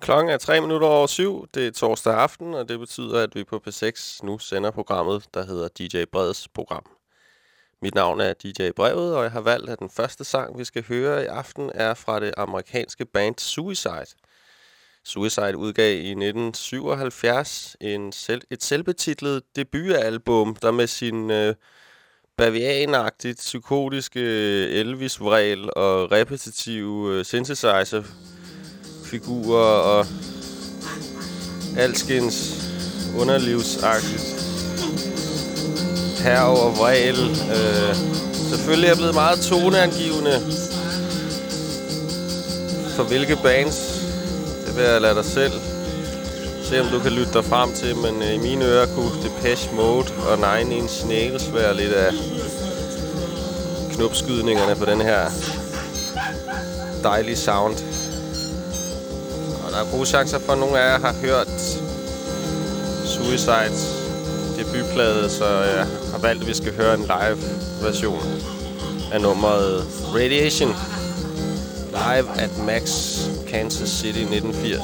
Klokken er 3 minutter over syv. Det er torsdag aften, og det betyder, at vi på P6 nu sender programmet, der hedder DJ Breds program. Mit navn er DJ Brevet, og jeg har valgt, at den første sang, vi skal høre i aften, er fra det amerikanske band Suicide. Suicide udgav i 1977 en selv, et selvbetitlet debutalbum, der med sin øh, bavianagtigt psykotiske øh, Elvis-vrel og repetitive øh, synthesizer figurer og alskens underlivsagtigt her og vrel. Øh, selvfølgelig er blevet meget toneangivende for hvilke bands. Det vil jeg lade dig selv se, om du kan lytte dig frem til. Men øh, i mine ører kunne Depeche Mode og Nine Inch Nails være lidt af knopskydningerne på den her dejlige sound. Og der er gode chancer for, at nogle af jer har hørt Suicides debutplade, så jeg har valgt, at vi skal høre en live version af nummeret Radiation. Live at Max Kansas City 1980.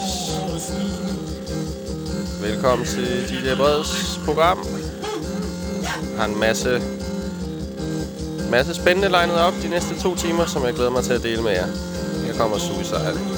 Velkommen til DJ Breds program. Jeg har en masse, masse spændende legnet op de næste to timer, som jeg glæder mig til at dele med jer. Her kommer Suicide.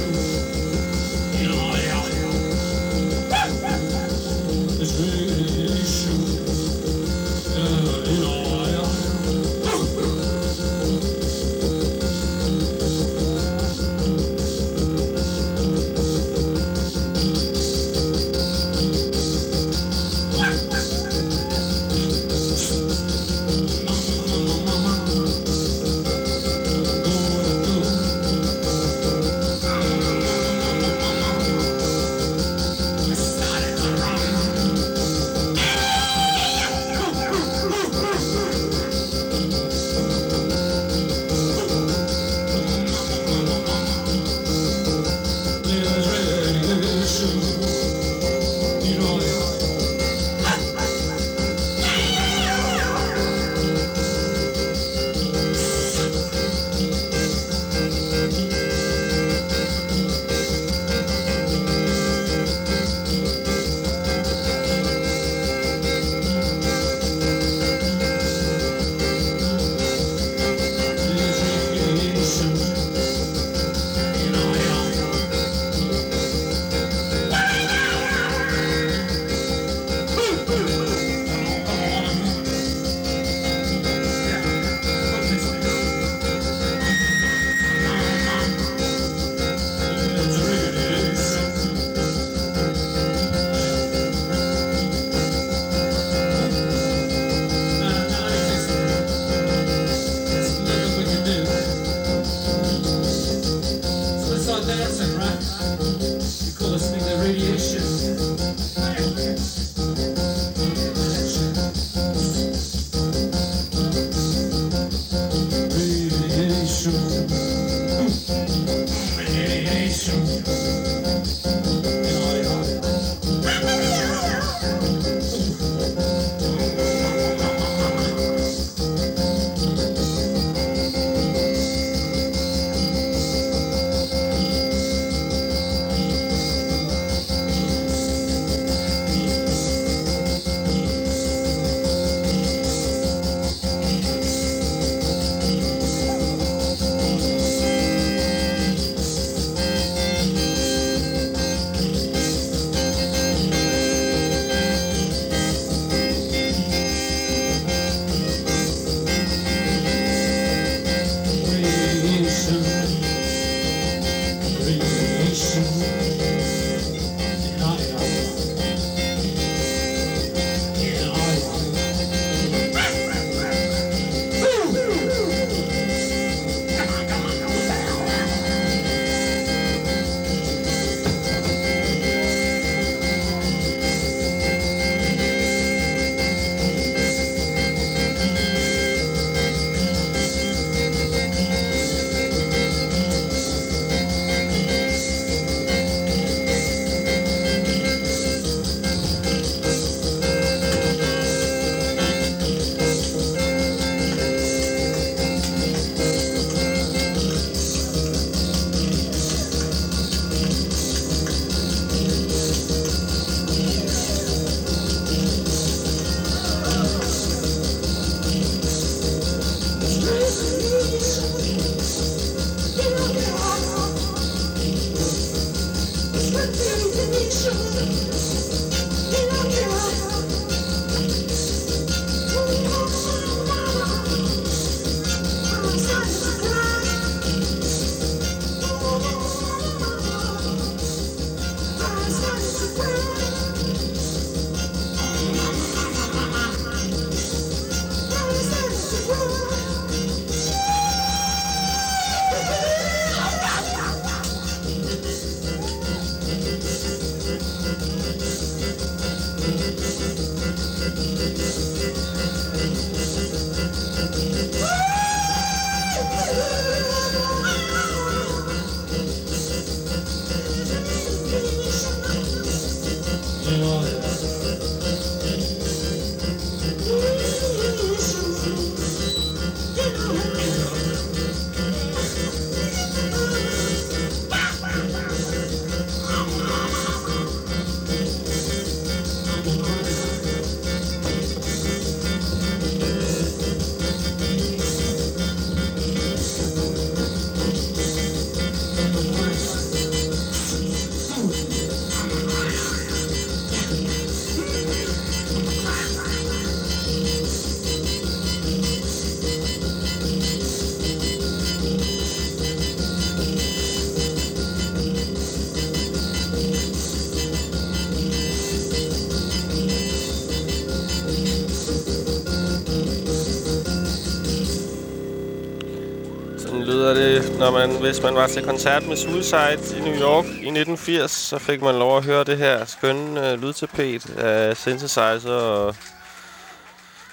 når man, hvis man var til koncert med Suicide i New York i 1980, så fik man lov at høre det her skønne øh, lydtapet af synthesizer og,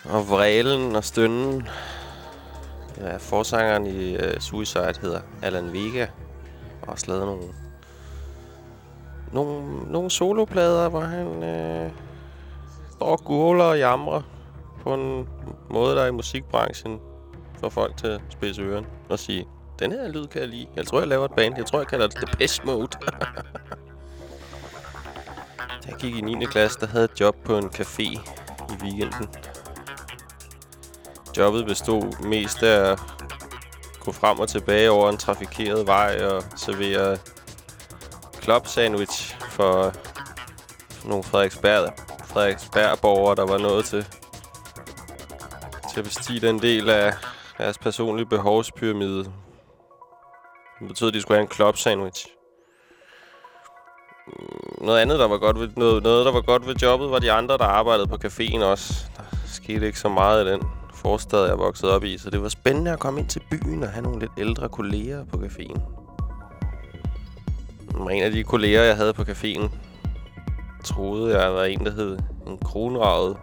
og vrælen og stønnen. Ja, forsangeren i øh, Suicide hedder Alan Vega og har lavet nogle, nogle, nogle soloplader, hvor han øh, står og og jamrer på en måde, der i musikbranchen får folk til at spidse øren og sige, den her lyd kan jeg lide. Jeg tror, jeg laver et band. Jeg tror, jeg kalder det Depeche Mode. da jeg gik i 9. klasse, der havde et job på en café i weekenden. Jobbet bestod mest af at gå frem og tilbage over en trafikeret vej og servere club sandwich for nogle Frederiksberg, Frederiksberg-borgere, der var nået til, til at bestige den del af deres personlige behovspyramide. Det betød, at de skulle have en club sandwich. Mm, noget andet, der var godt ved, noget, noget, der var godt ved jobbet, var de andre, der arbejdede på caféen også. Der skete ikke så meget i den forstad, jeg voksede op i, så det var spændende at komme ind til byen og have nogle lidt ældre kolleger på caféen. En af de kolleger, jeg havde på caféen, troede jeg var en, der hed en kronravet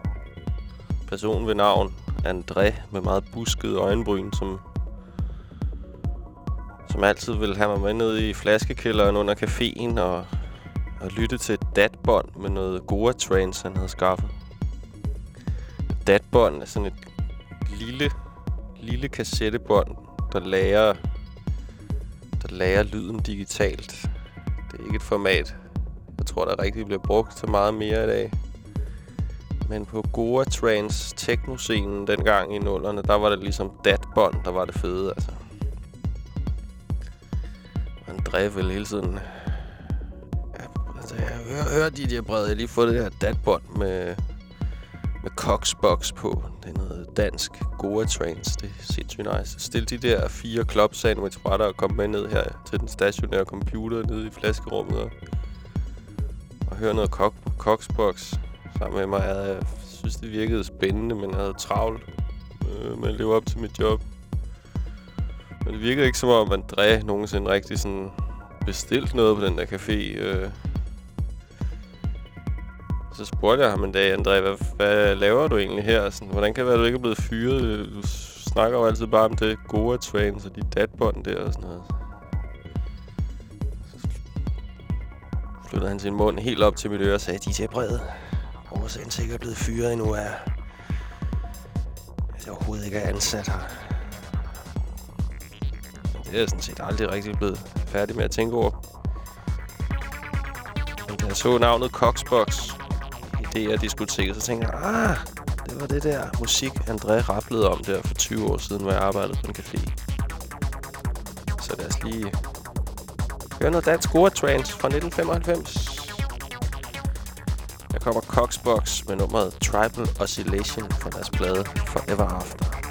person ved navn André med meget buskede øjenbryn, som, som altid vil have mig med ned i flaskekælderen under caféen og, og lytte til et datbånd med noget Goa Trance, han havde skaffet. Datbånd er sådan et lille, lille kassettebånd, der lærer, der lærer lyden digitalt. Det er ikke et format, jeg tror, der rigtig bliver brugt så meget mere i dag. Men på Goa Trance techno-scenen dengang i nullerne, der var det ligesom datbånd, der var det fede, altså. André vil hele tiden... Ja, altså, jeg hører, hører de der brede. Jeg har lige fået det her datbånd med, med Coxbox på. Det er noget dansk Goa Trance. Det er sindssygt nice. Stil de der fire club sandwich fra dig og kom med ned her til den stationære computer nede i flaskerummet og, og høre noget Coxbox sammen med mig. Jeg synes, det virkede spændende, men jeg havde travlt øh, med at leve op til mit job. Men det virkede ikke som om, at André nogensinde rigtig sådan bestilt noget på den der café. Øh. Så spurgte jeg ham en dag, André, hvad, hvad laver du egentlig her? Sådan, hvordan kan det være, at du ikke er blevet fyret? Du snakker jo altid bare om det gode trains og de datbånd der og sådan noget. Så flyttede han sin mund helt op til mit øre og sagde, DJ Brede, årsagen er ikke er blevet fyret endnu af... at jeg overhovedet ikke er ansat her. Det er jeg sådan set aldrig rigtig blevet færdig med at tænke over. Men da jeg så navnet Coxbox i det her så tænkte jeg, ah, det var det der musik, André rapplede om der for 20 år siden, hvor jeg arbejdede på en café. Så lad os lige høre noget dansk Trance fra 1995 kommer Coxbox med nummeret Tribal Oscillation fra deres plade Forever After.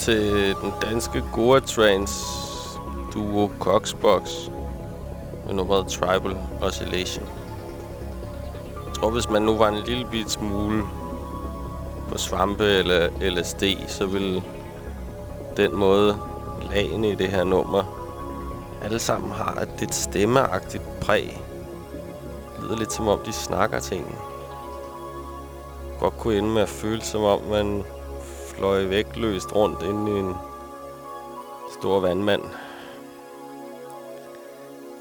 Til den danske Goa Trance duo Coxbox med nummeret Tribal Oscillation. Jeg tror, hvis man nu var en lille bit smule på svampe eller LSD, så ville den måde lagene i det her nummer alle sammen har et lidt stemmeagtigt præg. Det lyder lidt som om, de snakker ting. Godt kunne ende med at føle som om, man fløj vægtløst rundt inde i en stor vandmand.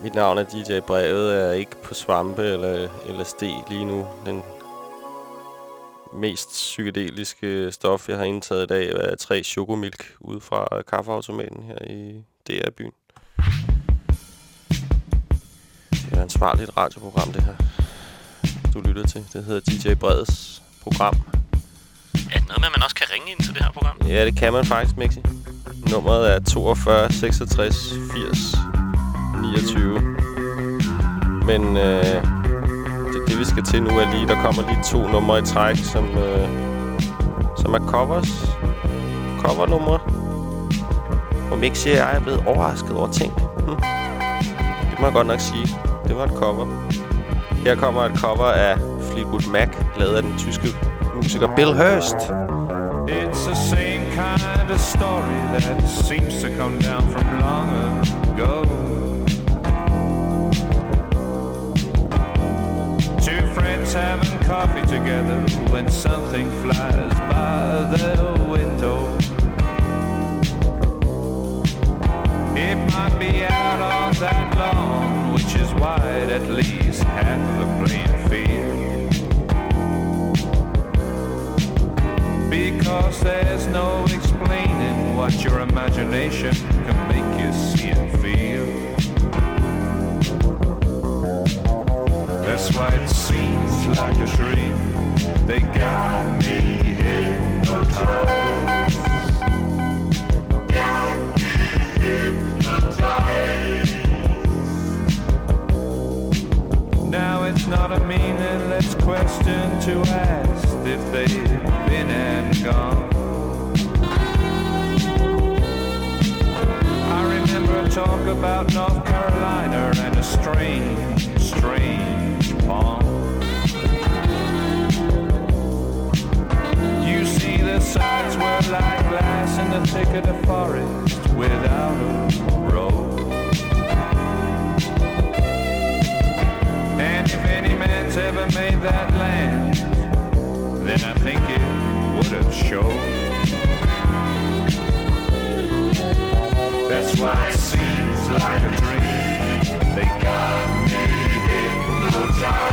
Mit navn er DJ Brevet, er ikke på svampe eller LSD lige nu. Den mest psykedeliske stof, jeg har indtaget i dag, er tre chokomilk ude fra kaffeautomaten her i DR-byen. Det er et ansvarligt radioprogram, det her, du lytter til. Det hedder DJ Breds program. Er det noget med, at man også kan ringe ind til det her program? Ja, det kan man faktisk, Mixi. Nummeret er 42 66 80 29. Men øh, det, det, vi skal til nu, er lige, der kommer lige to numre i træk, som, øh, som er covers. Covernumre. Og Mixi og jeg er blevet overrasket over ting. Hm. Det må jeg godt nok sige. Det var et cover. Her kommer et cover af Fleetwood Mac, lavet af den tyske musiker Bill Hurst. It's the same kind of story that seems to come down from long ago. Two friends having coffee together when something flies by their window. It might be out on that lawn, which is wide at least half the playing field. Because there's no explaining what your imagination can make you see and feel. That's why it seems like a dream. They got me hypnotized. Now it's not a meaningless question to ask if they've been and gone. I remember a talk about North Carolina and a strange, strange pond. You see the sides were like glass in the thick of the forest without a road. And if any man's ever made that land, then I think it would have showed. That's why it seems like a dream. They got me hypnotized.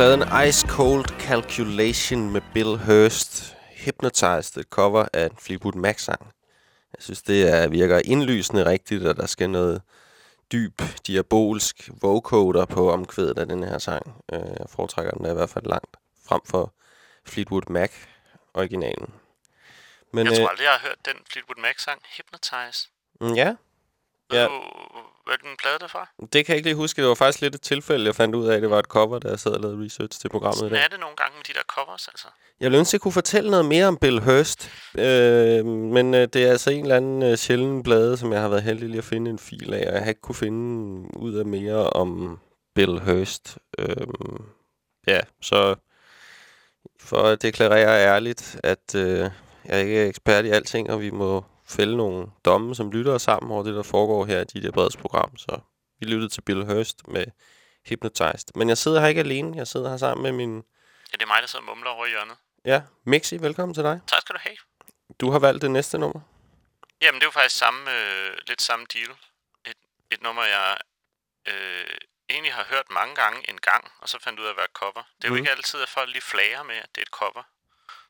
Pladen Ice Cold Calculation med Bill Hurst. Hypnotized, et cover af en Fleetwood Mac-sang. Jeg synes, det er, virker indlysende rigtigt, at der skal noget dyb, diabolsk vocoder på omkvædet af den her sang. Øh, Jeg foretrækker den i hvert fald langt frem for Fleetwood Mac, originalen. Men Jeg tror øh, aldrig, jeg har hørt den Fleetwood Mac-sang, Hypnotize. mm, ja, Ved Ja. du, hvilken plade det fra? det kan jeg ikke lige huske. Det var faktisk lidt et tilfælde, jeg fandt ud af, at det var et cover, da jeg sad og lavede research til programmet i Sådan dag. er det nogle gange med de der covers, altså. Jeg ville ønske, at jeg kunne fortælle noget mere om Bill Hurst. Øh, men øh, det er altså en eller anden øh, sjælden blade, som jeg har været heldig lige at finde en fil af, og jeg har ikke kunne finde ud af mere om Bill Hurst. Øh, ja, så for at deklarere ærligt, at øh, jeg ikke er ekspert i alting, og vi må fælde nogle domme, som lytter sammen over det, der foregår her i dit Breds program. Så vi lyttede til Bill Hurst med Hypnotized. Men jeg sidder her ikke alene. Jeg sidder her sammen med min... Ja, det er mig, der sidder og mumler over i hjørnet. Ja, Mixi, velkommen til dig. Tak skal du have. Du har valgt det næste nummer. Jamen, det er jo faktisk samme, øh, lidt samme deal. Et, et nummer, jeg øh, egentlig har hørt mange gange en gang, og så fandt ud af at være cover. Det er jo Mhm. ikke altid, at folk lige flager med, at det er et cover.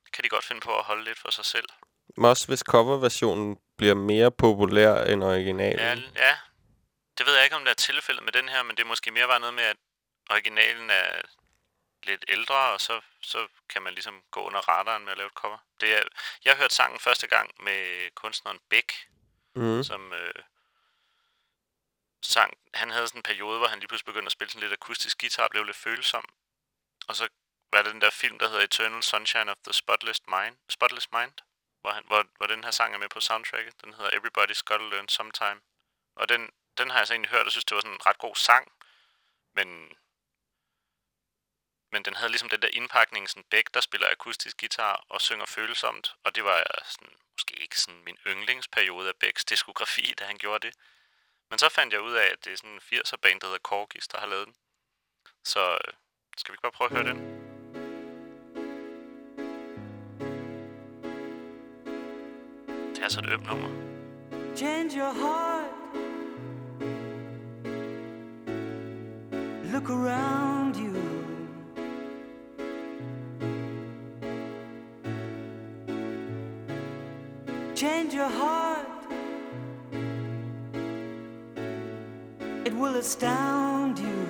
Det kan de godt finde på at holde lidt for sig selv. Også hvis coverversionen bliver mere populær end originalen. Ja, ja, det ved jeg ikke, om det er tilfældet med den her, men det er måske mere bare noget med, at originalen er lidt ældre, og så, så kan man ligesom gå under radaren med at lave et cover. Det er, jeg hørte sangen første gang med kunstneren Beck, Mm. som øh, sang. Han havde sådan en periode, hvor han lige pludselig begyndte at spille sådan lidt akustisk guitar og blev lidt følsom. Og så var det den der film, der hedder Eternal Sunshine of the Spotless Mind, Spotless Mind hvor, han, hvor, hvor den her sang er med på soundtracket. Den hedder Everybody's Gotta Learn Sometime. Og den, den har jeg så egentlig hørt, og synes, det var sådan en ret god sang. Men, men den havde ligesom den der indpakning, sådan Beck, der spiller akustisk guitar og synger følsomt. Og det var øh, sådan, måske ikke sådan min yndlingsperiode af Becks diskografi, da han gjorde det. Men så fandt jeg ud af, at det er sådan en 80'er band, der hedder Corgis, der har lavet den. Så øh, skal vi ikke bare prøve at høre den? Det er så et ømt nummer. Change your heart. Look around you. Change your heart. It will astound you.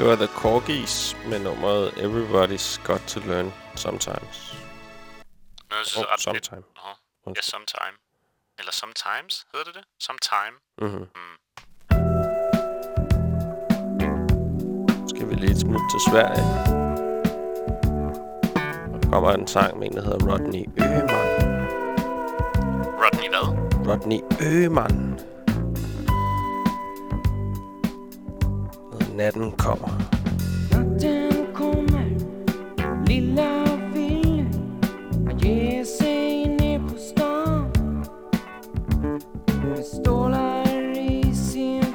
Det var The Corgis med nummeret Everybody's Got to Learn Sometimes. Nå, jeg synes, Oh, sometime. Nå, ja, sometime. Eller sometimes, hedder det det? Sometime. Mm-hmm. Mm. Skal vi lige et smut til Sverige. Der kommer en sang med en, der hedder Rodney Øgemann. Rodney hvad? Rodney Øgemann. Natten kommer. Natten kommer, lilla vill att ge sig ner på stan med stålar i sin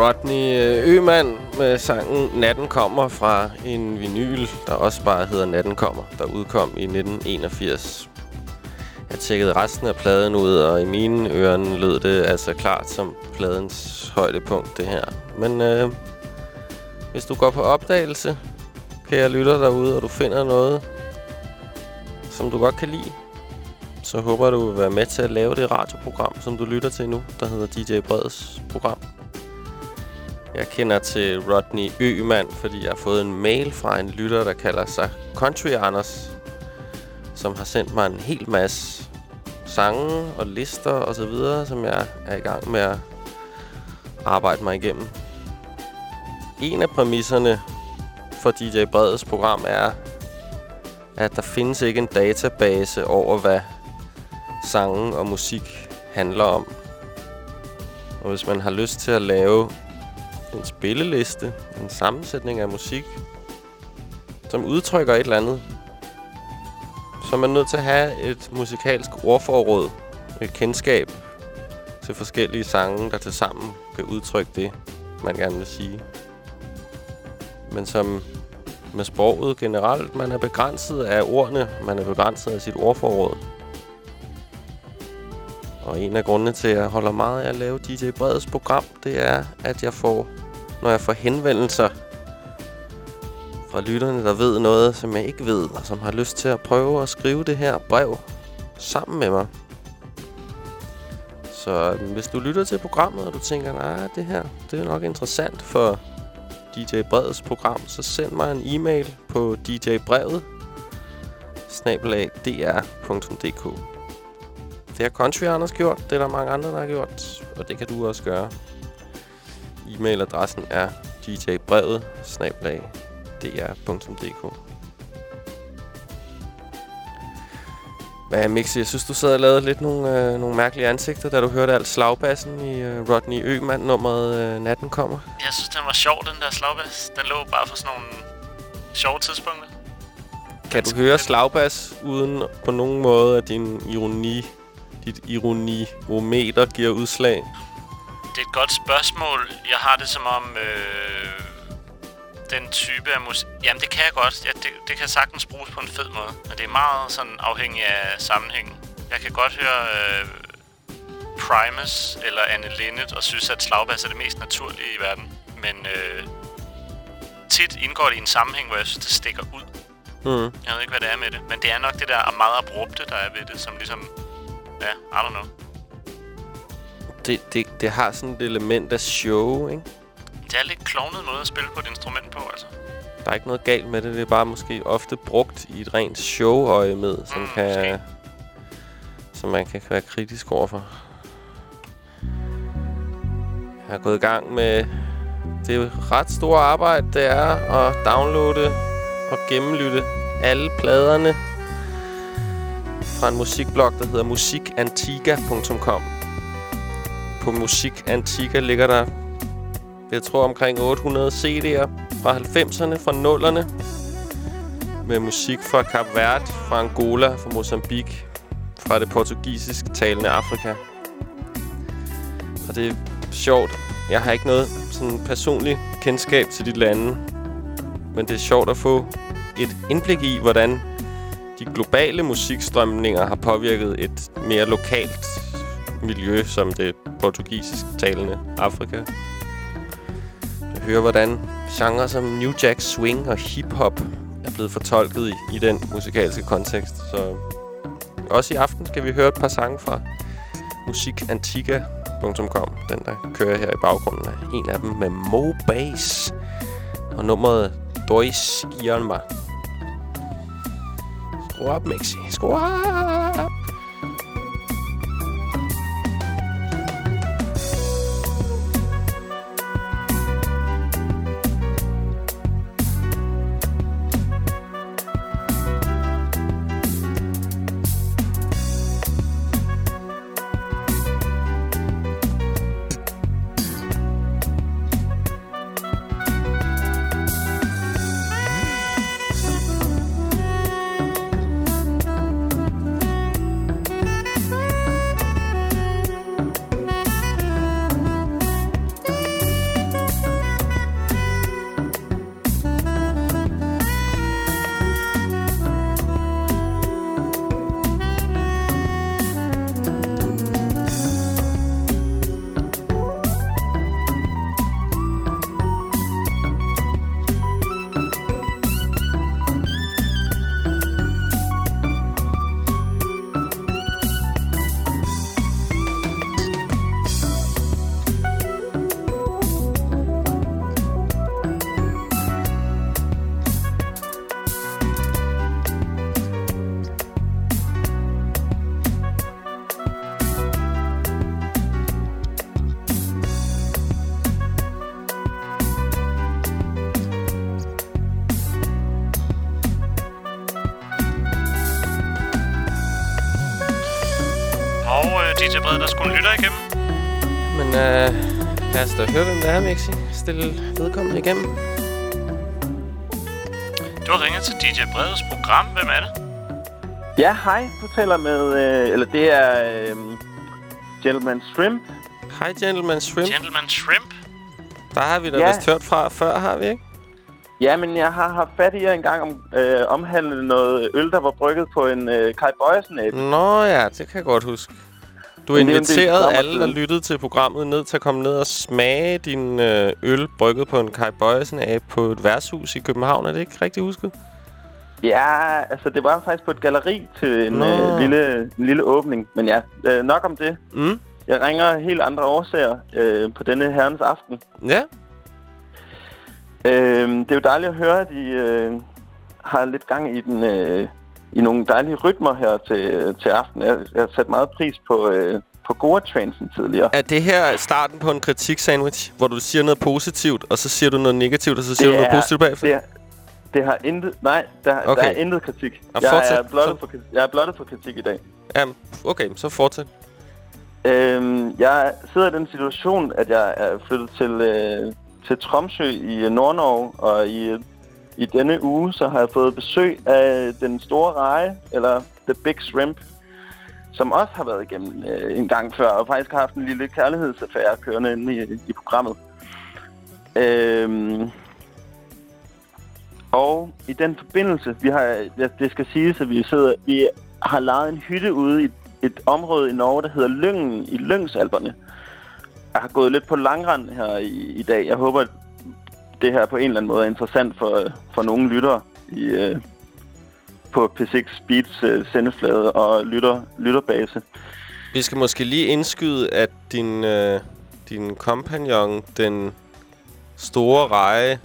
Rodney øh, med sangen Natten kommer fra en vinyl, der også bare hedder Natten kommer, der udkom i 1981. Jeg tjekkede resten af pladen ud, og i mine ører lød det altså klart som pladens højdepunkt, det her. Men øh, hvis du går på opdagelse, kære lytter derude, og du finder noget, som du godt kan lide, så håber du vil være med til at lave det radioprogram, som du lytter til nu, der hedder DJ Breds program. Jeg kender til Rodney Øman, fordi jeg har fået en mail fra en lytter, der kalder sig Country Anders, som har sendt mig en hel masse sange og lister og så videre, som jeg er i gang med at arbejde mig igennem. En af præmisserne for DJ Breds program er, at der findes ikke en database over, hvad sange og musik handler om. Og hvis man har lyst til at lave en spilleliste, en sammensætning af musik, som udtrykker et eller andet, så er man nødt til at have et musikalsk ordforråd, et kendskab til forskellige sange, der tilsammen kan udtrykke det, man gerne vil sige. Men som med sproget generelt, man er begrænset af ordene, man er begrænset af sit ordforråd. Og en af grundene til, at jeg holder meget af at lave DJ Breds program, det er, at jeg får, når jeg får henvendelser fra lytterne, der ved noget, som jeg ikke ved, og som har lyst til at prøve at skrive det her brev sammen med mig. Så øhm, hvis du lytter til programmet, og du tænker, nej, det her, det er nok interessant for DJ Breds program, så send mig en e-mail på djbrevet snabelagdr.dk det har Country Anders gjort, det er der mange andre, der har gjort, og det kan du også gøre. E-mailadressen er djbrevet dr.dk Hvad er Mixi? Jeg synes, du sad og lavede lidt nogle, øh, nogle mærkelige ansigter, da du hørte alt slagbassen i øh, Rodney Øman-nummeret øh, Natten kommer. Jeg synes, den var sjov, den der slagbas. Den lå bare for sådan nogle sjove tidspunkter. Kan du høre slagbas uden på nogen måde, at din ironi, dit ironiometer giver udslag? Det er et godt spørgsmål. Jeg har det som om... Øh, den type af musik... Jamen, det kan jeg godt. Ja, det, det kan sagtens bruges på en fed måde. Men det er meget sådan afhængig af sammenhængen. Jeg kan godt høre øh, Primus eller Anne Linnet og synes, at slagbass er det mest naturlige i verden. Men øh, tit indgår det i en sammenhæng, hvor jeg synes, det stikker ud. Mm. Jeg ved ikke, hvad det er med det. Men det er nok det der meget abrupte, der er ved det, som ligesom... Ja, I don't know. Det, det, det har sådan et element af show, ikke? Det er lidt klovnet måde at spille på et instrument på, altså. Der er ikke noget galt med det. Det er bare måske ofte brugt i et rent show-øje med, som Mm, kan... måske. Som man kan være kritisk overfor. Jeg har gået i gang med det ret store arbejde, det er at downloade og gennemlytte alle pladerne fra en musikblog, der hedder musikantiga.com. På Musikantiga ligger der, jeg tror, omkring 800 CD'er fra 90'erne, fra nullerne, med musik fra Kap Verde, fra Angola, fra Mozambique, fra det portugisisk talende Afrika. Og det er sjovt. Jeg har ikke noget sådan personligt kendskab til de lande, men det er sjovt at få et indblik i, hvordan de globale musikstrømninger har påvirket et mere lokalt miljø, som det portugisisk talende Afrika. Jeg hører, hvordan genrer som New Jack Swing og hip-hop er blevet fortolket i, i den musikalske kontekst. Så også i aften skal vi høre et par sange fra musikantika.com. Den, der kører her i baggrunden, er en af dem med Mo Bass. Og nummeret Dois Irma. Skru op, Mixi. Da høre, hvem det er, Mixi. Stille vedkommende igennem. Du har ringet til DJ Bredes program. Hvem er det? Ja, hej. Du taler med... Øh, eller det er... Øh, Gentleman Shrimp. Hej, Gentleman Shrimp. Gentleman Shrimp. Der har vi da Ja. vist hørt fra før, har vi ikke? Ja, men jeg har haft fat i jer engang om øh, omhandlet noget øl, der var brygget på en øh, Kai Bøjsen æb. Nå ja, det kan jeg godt huske. Du inviterede sommer alle, der lyttede til programmet, ned til at komme ned og smage din øh, øl brygget på en Kai Bøjsen af på et værtshus i København. Er det ikke rigtigt husket? Ja, altså det var faktisk på et galleri til en, Nå. øh, lille, en lille åbning. Men ja, øh, nok om det. Mm. Jeg ringer helt andre årsager øh, på denne herrens aften. Ja. Øh, det er jo dejligt at høre, at I øh, har lidt gang i den... Øh, i nogle dejlige rytmer her til, til aften. Jeg, jeg har sat meget pris på, øh, på Goa-transen tidligere. Er det her starten på en kritik-sandwich, hvor du siger noget positivt, og så siger du noget negativt, og så siger du noget positivt bagefter? Det, det har intet... Nej, der, okay. Der er intet kritik. Og Jeg fortsæt. er, blottet for, jeg er blottet for kritik i dag. Jamen, okay, så fortsæt. Øhm, jeg sidder i den situation, at jeg er flyttet til, øh, til Tromsø i Nordnorge, og i, i denne uge så har jeg fået besøg af den store reje, eller The Big Shrimp, som også har været igennem øh, en gang før, og faktisk har haft en lille kærlighedsaffære kørende inde i, i programmet. Øhm, og i den forbindelse, vi har, ja, det skal siges, at vi sidder, vi har lejet en hytte ude i et område i Norge, der hedder Lyngen i Lyngsalperne. Jeg har gået lidt på langrand her i, i dag. Jeg håber, at det her på en eller anden måde er interessant for, for nogle lyttere i, øh, på P6 Beats øh, sendeflade og lytter, lytterbase. Vi skal måske lige indskyde, at din, øh, din kompagnon, den store reje,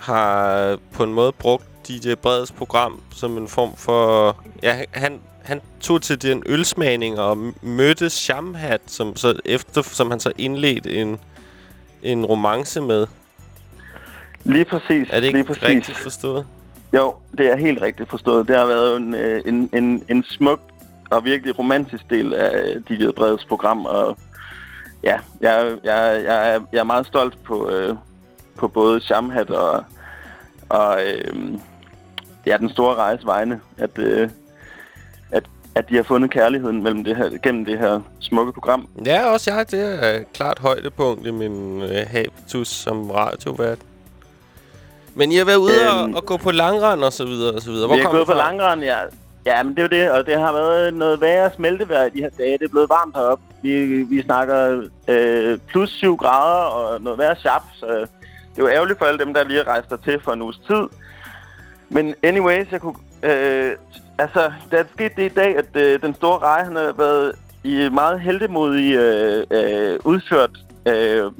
har på en måde brugt DJ Breds program som en form for... Ja, han, han tog til den ølsmagning og mødte Shamhat, som, så efter, som han så indledte en, en romance med. Lige præcis. Er det lige ikke præcis. rigtigt forstået? Jo, det er helt rigtigt forstået. Det har været en, øh, en, en, en smuk og virkelig romantisk del af DJ Breds program, og ja, jeg, jeg, jeg, er, jeg er meget stolt på, øh, på både Shamhat og, og øh, ja, den store rejse vegne, at, øh, at, at de har fundet kærligheden mellem det her, gennem det her smukke program. Ja, også jeg. Det er klart højdepunkt i min øh, habitus som radiovært. Men I har været ude Øhm, og, og gå på langrand og så videre og så videre. Hvor vi har gået på langrand, ja. Ja, men det er jo det, og det har været noget værre smeltevejr de her dage. Det er blevet varmt heroppe. Vi, vi snakker øh, plus 7 grader og noget værre sharp, så det er jo ærgerligt for alle dem, der lige har rejst til for en uges tid. Men anyways, jeg kunne... Øh, altså, der er sket det i dag, at øh, den store reje, han har været i meget heldemodig øh, øh, udført... Øh,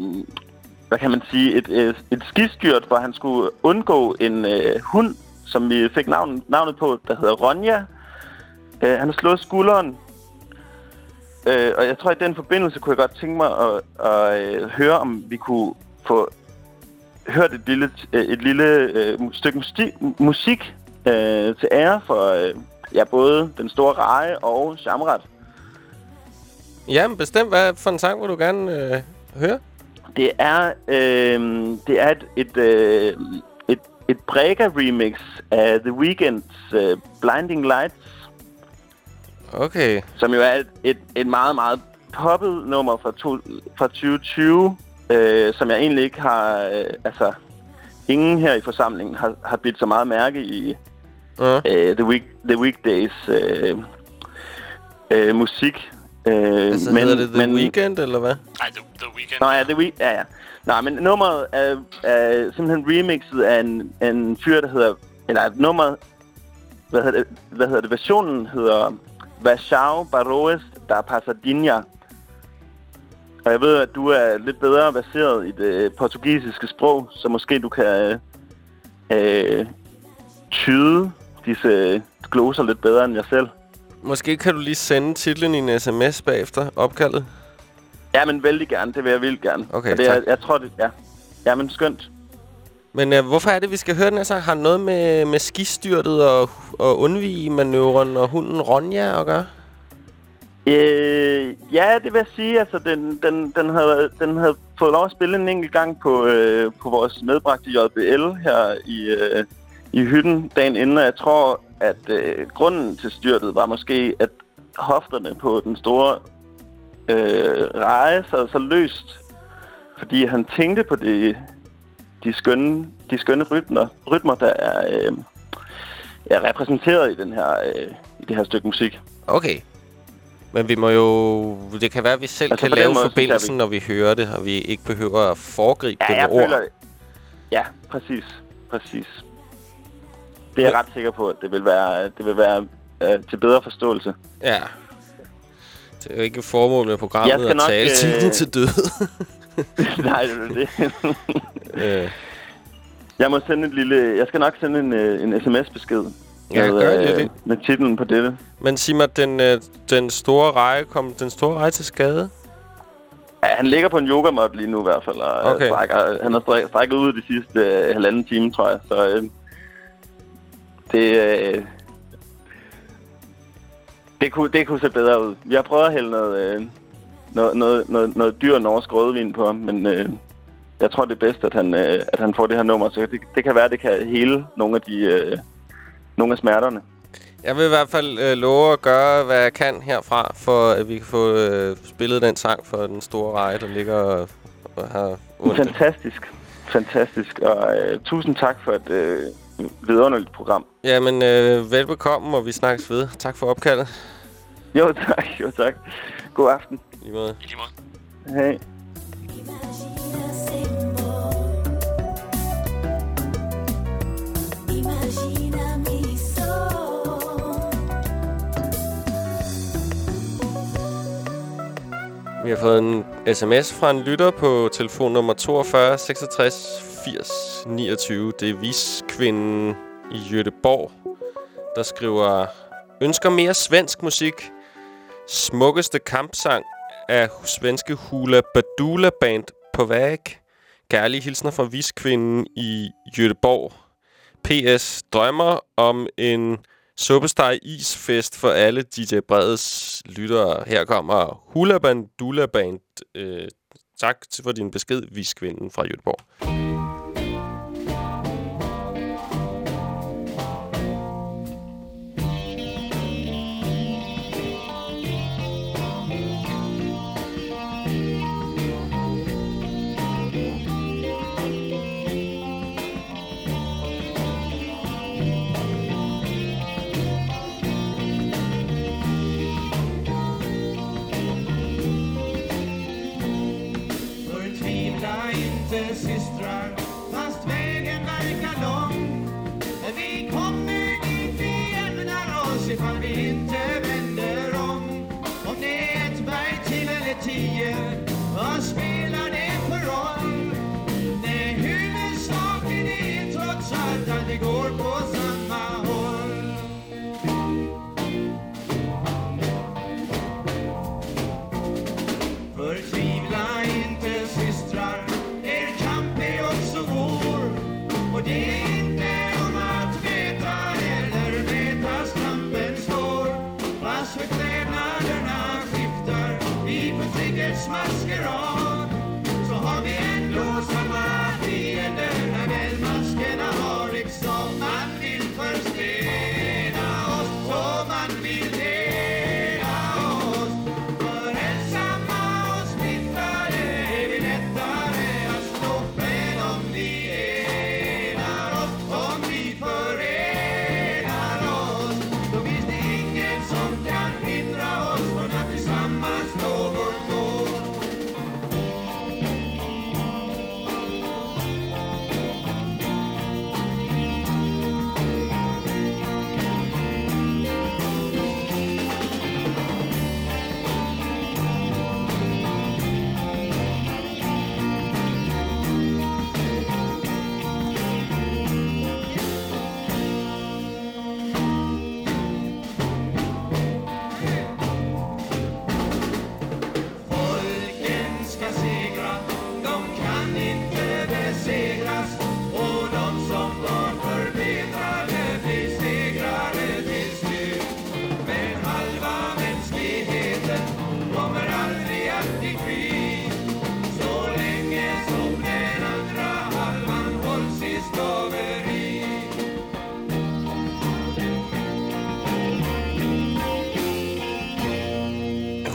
hvad kan man sige, et, et, et skistyrt, hvor han skulle undgå en øh, hund, som vi fik navn, navnet på, der hedder Ronja. Øh, han har slået skulderen. Øh, og jeg tror, i den forbindelse kunne jeg godt tænke mig at, at at høre, om vi kunne få hørt et lille, øh, et lille øh, stykke musti- musik øh, til ære for øh, ja, både den store reje og Shamrat. Jamen, bestemt. Hvad for en sang vil du gerne øh, høre? Det er, øh, det er et, et, øh, et, et Brega-remix af The Weeknd's øh, Blinding Lights, Okay. som jo er et, et, et meget, meget poppet nummer fra, to, fra 2020, øh, som jeg egentlig ikke har... Øh, altså, ingen her i forsamlingen har, har bidt så meget mærke i Uh. øh, The, week, The Weekdays øh, øh, musik. Øh, Altså, men, hedder det The men, Weekend, eller hvad? Nej, The, the Weeknd. Nå ja, The Week, ja, ja. Nej, men nummeret er, er simpelthen remixet af en, en fyr, der hedder... Eller nummeret... Hvad hedder det? Hvad hedder det? Versionen hedder... Vachau Baroes da Pasadena. Og jeg ved, at du er lidt bedre baseret i det portugisiske sprog, så måske du kan øh, tyde disse gloser lidt bedre end jeg selv. Måske kan du lige sende titlen i en sms bagefter opkaldet. Ja, men vældig gerne. Det vil jeg vildt gerne. Okay, Og det, er, tak. jeg tror, det... Ja. Ja, men skønt. Men øh, hvorfor er det, vi skal høre den her sang? Har noget med, med skistyrtet og, og undvige manøvren og hunden Ronja at gøre? Øh, ja, det vil jeg sige. Altså, den, den, den, havde, den havde fået lov at spille en enkelt gang på, øh, på vores medbragte JBL her i, øh, i hytten dagen inden. Og jeg tror, at øh, grunden til styrtet var måske, at hofterne på den store øh, reje sad så løst. Fordi han tænkte på det, de skønne, de skønne rytmer, rytmer der er, øh, er repræsenteret i, den her, øh, i det her stykke musik. Okay. Men vi må jo... Det kan være, at vi selv Altså, kan lave måde, forbindelsen, vi- når vi hører det, og vi ikke behøver at foregribe Ja, det med ord. føler... Ja, præcis. Præcis. Det er jeg ret sikker på, at det vil være, det vil være øh, til bedre forståelse. Ja. Det er jo ikke formålet med programmet at nok, tale øh, tiden til døde. Nej, det er det. øh, jeg må sende et lille... Jeg skal nok sende en, øh, en sms-besked. Ja, med, gør øh, det. Med titlen på dette. men sig mig, den, øh, den store reje kom den store reje til skade? Ja, han ligger på en yogamat lige nu i hvert fald, og Okay. strækker, han har stræk- strækket ud de sidste øh, halvanden time, tror jeg. Så øh, det, øh, det, kunne, det kunne se bedre ud. Har prøvet at hælde noget, øh, noget, noget, noget, noget dyr norsk rødvin på ham, men øh, jeg tror, det er bedst, at han, øh, at han får det her nummer. Så det, det kan være, at det kan hele nogle af, de, øh, nogle af smerterne. Jeg vil i hvert fald øh, love at gøre, hvad jeg kan herfra, for at vi kan få øh, spillet den sang for den store reje, der ligger og, og har ondt. Fantastisk. Fantastisk. Og øh, tusind tak for et øh, vidunderligt program. Jamen, øh, velbekomme, og vi snakkes ved. Tak for opkaldet. Jo tak, jo tak. God aften. I lige måde. I lige måde. Hej. Vi har fået en sms fra en lytter på telefon nummer 42 66 80 29. Det er viskvinden i Jødeborg, der skriver... Ønsker mere svensk musik. Smukkeste kampsang af svenske Hula Badula Band på væg. Kærlige hilsner fra viskvinden i Jødeborg. PS drømmer om en Suppesteg isfest for alle DJ Breds lyttere. Her kommer Hula Bandula Band. Øh, tak for din besked, viskvinden fra Jødeborg.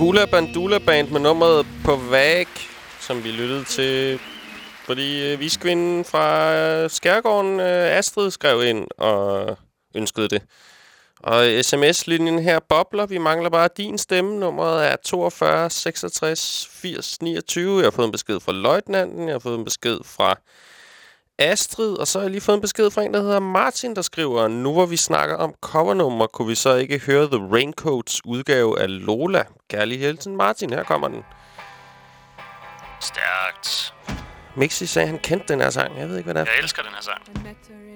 Hula Bandula Band med nummeret på væg, som vi lyttede til, fordi øh, viskvinden fra øh, Skærgården øh, Astrid skrev ind og ønskede det. Og sms-linjen her bobler. Vi mangler bare din stemme. Nummeret er 42 66 80 29. Jeg har fået en besked fra løjtnanten. Jeg har fået en besked fra Astrid. Og så har jeg lige fået en besked fra en, der hedder Martin, der skriver, nu hvor vi snakker om covernummer, kunne vi så ikke høre The Raincoats udgave af Lola. Kærlig hilsen, Martin. Her kommer den. Stærkt. Mixi sagde, at han kendte den her sang. Jeg ved ikke, hvad det er. Jeg elsker den her sang.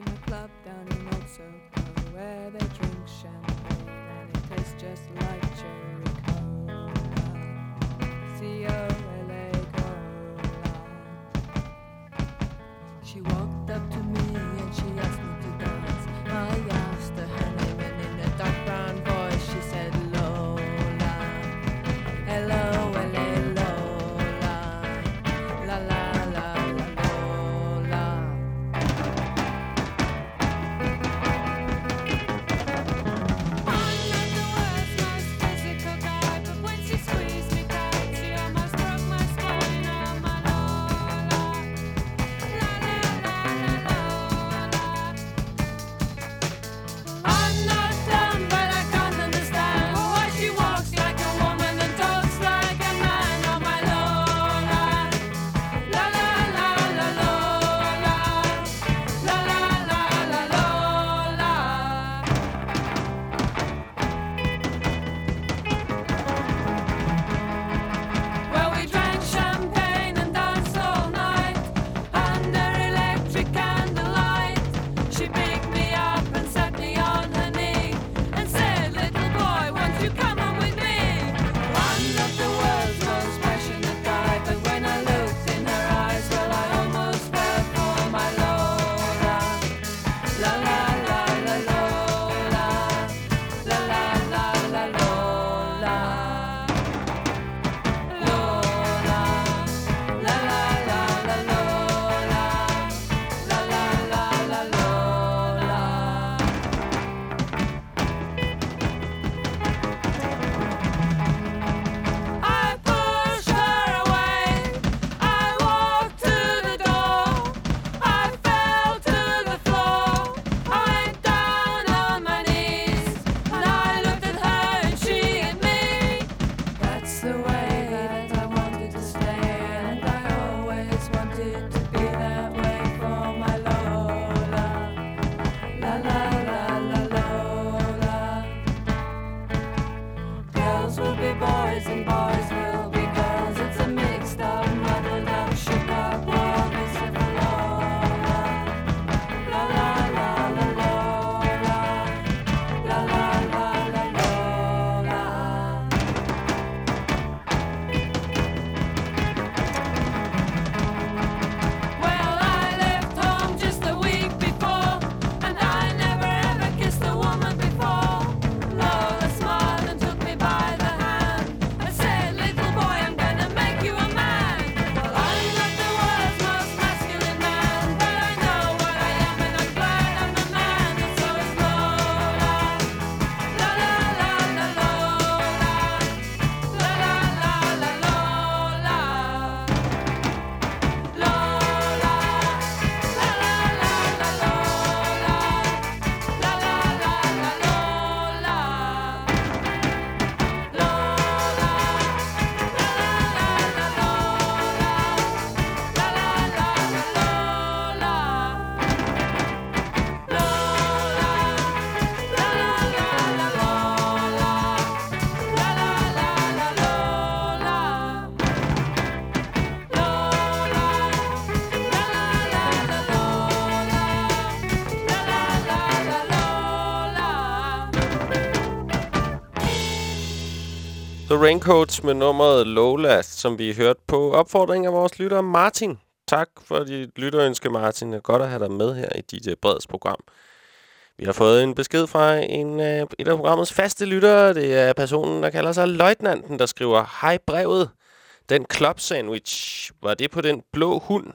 Raincoats med nummeret Lowlast, som vi hørte på opfordring af vores lytter Martin. Tak for dit lytterønske, Martin. Det er godt at have dig med her i DJ øh, Breds program. Vi har fået en besked fra en, øh, et af programmets faste lyttere. Det er personen, der kalder sig Løjtnanten, der skriver, Hej brevet. Den club sandwich, var det på den blå hund?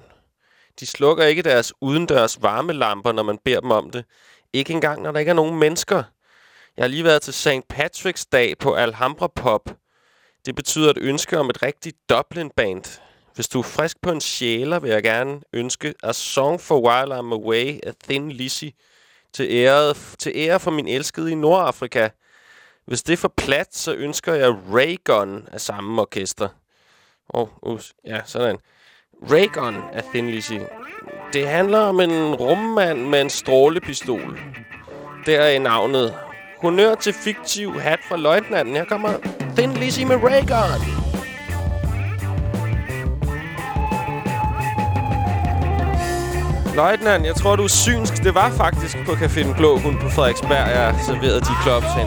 De slukker ikke deres udendørs varmelamper, når man beder dem om det. Ikke engang, når der ikke er nogen mennesker. Jeg har lige været til St. Patrick's dag på Alhambra Pop. Det betyder et ønske om et rigtigt Dublin-band. Hvis du er frisk på en sjæler, vil jeg gerne ønske A Song for While I'm Away af Thin Lizzy til ære, til ære for min elskede i Nordafrika. Hvis det er for plat, så ønsker jeg Raygun af samme orkester. Åh, oh, uh, ja, sådan. Raygun af Thin Lizzy. Det handler om en rummand med en strålepistol. Der er i navnet. Honør til fiktiv hat fra løjtnanten. Her kommer Thin Lizzy med Raygun. Løjtnant, jeg tror, du er synsk. Det var faktisk på Caféen Blå Hund på Frederiksberg, jeg serverede de klops hen.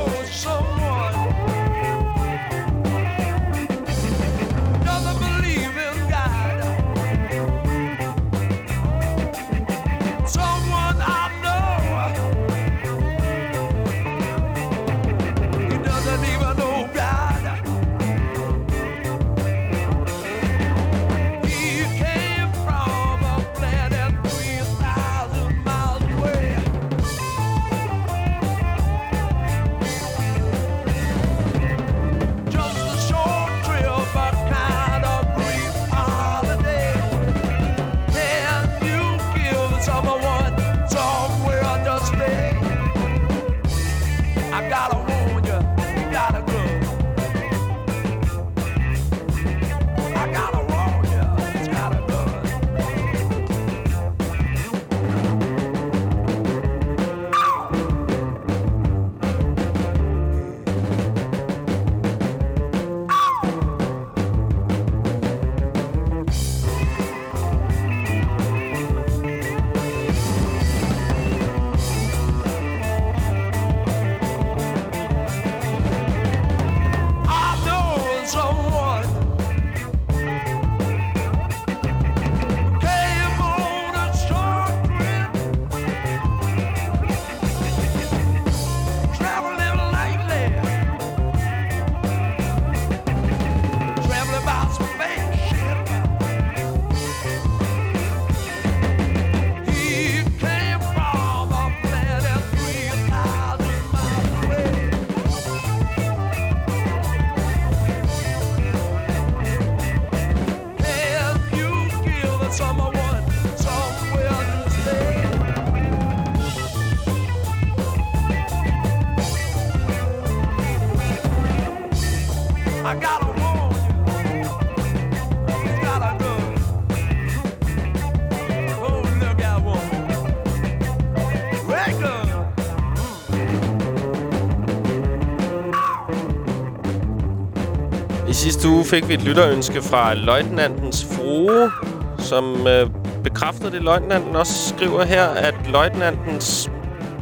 Fik vi et lytterønske fra løjtnantens frue, som øh, bekræfter det, løjtnanten også skriver her, at løjtnantens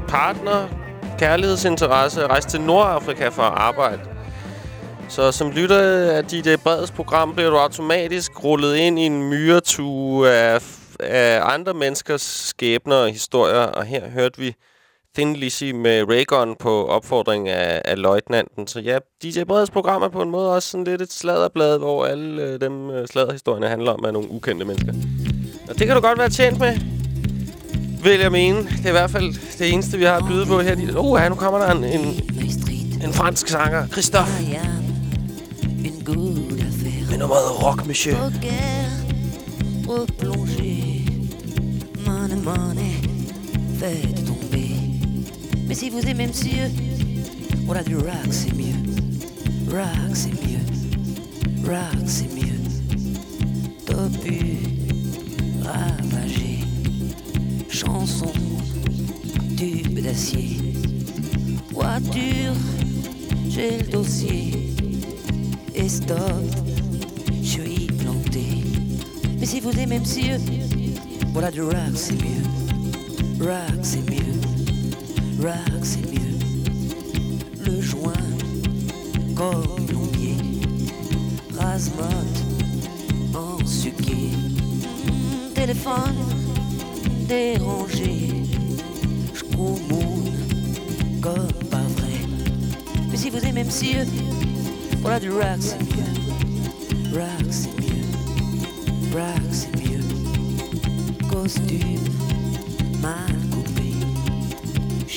partner, kærlighedsinteresse, rejste til Nordafrika for at arbejde. Så som lytter af dit Breds program, bliver du automatisk rullet ind i en myretue af, af andre menneskers skæbner og historier. Og her hørte vi Thin Lizzy med Raygun på opfordring af, af løjtnanten. Så ja, DJ Breds program er på en måde også sådan lidt et sladderblad, hvor alle øh, dem øh, sladderhistorierne handler om af nogle ukendte mennesker. Og det kan du godt være tjent med, vil jeg mene. Det er i hvert fald det eneste, vi har at byde på her. Uh, her, nu kommer der en, en, en fransk sanger, Christophe, med nummeret Rock Monsieur. Replonger Money, money, faites tomber Mais si vous aimez monsieur Voilà du rock c'est mieux Rock c'est mieux Rock c'est mieux Topu, ravagé Chanson, tube d'acier Voiture, j'ai le dossier et stop, je suis planté. Mais si vous aimez monsieur, voilà du rock c'est mieux. Rock c'est mieux. Rock c'est mieux. Le joint, comme plombier, rase-motte, en suquet. Mm, Téléphone, dérangé, j'coumoune, comme pas vrai. Mais si vous aimez monsieur, voilà du rock c'est mieux. Rock c'est mieux. Rock c'est mieux. Costume mal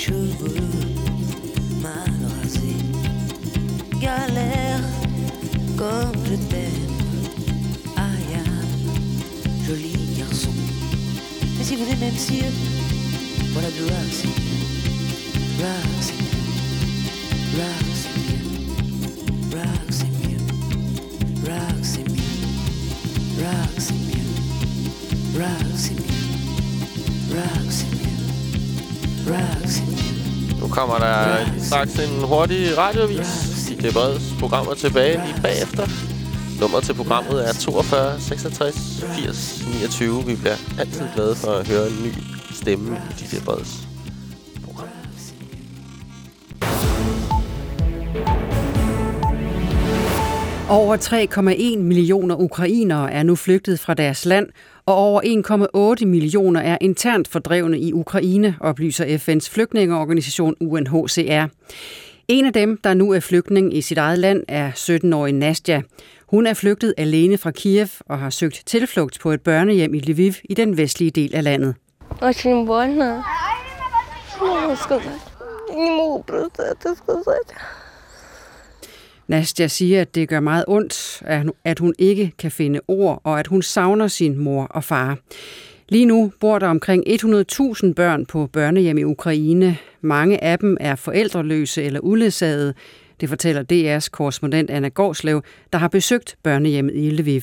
cheveux mal rasés. Galère comme je t'aime, Ayam, joli garçon. Mais si vous aimez même voilà du racine, racine, racine. Kommer der straks en hurtig radiovis. DJ Breds program er tilbage lige bagefter. Nummeret til programmet er 42 66 80 29. Vi bliver altid glade for at høre en ny stemme i DJ Breds program. Over 3,1 millioner ukrainere er nu flygtet fra deres land, og over 1,8 millioner er internt fordrevne i Ukraine, oplyser FN's flygtningeorganisation UNHCR. En af dem, der nu er flygtning i sit eget land, er 17-årige Nastja. Hun er flygtet alene fra Kiev og har søgt tilflugt på et børnehjem i Lviv i den vestlige del af landet. Очень больно. Не могу сказать. Не могу просто это сказать. Nastia siger, at det gør meget ondt, at at hun ikke kan finde ord, og at hun savner sin mor og far. Lige nu bor der omkring 100.000 børn på børnehjem i Ukraine. Mange af dem er forældreløse eller uledsagede. Det fortæller DR's korrespondent Anna Gårdslev, der har besøgt børnehjemmet i Lviv.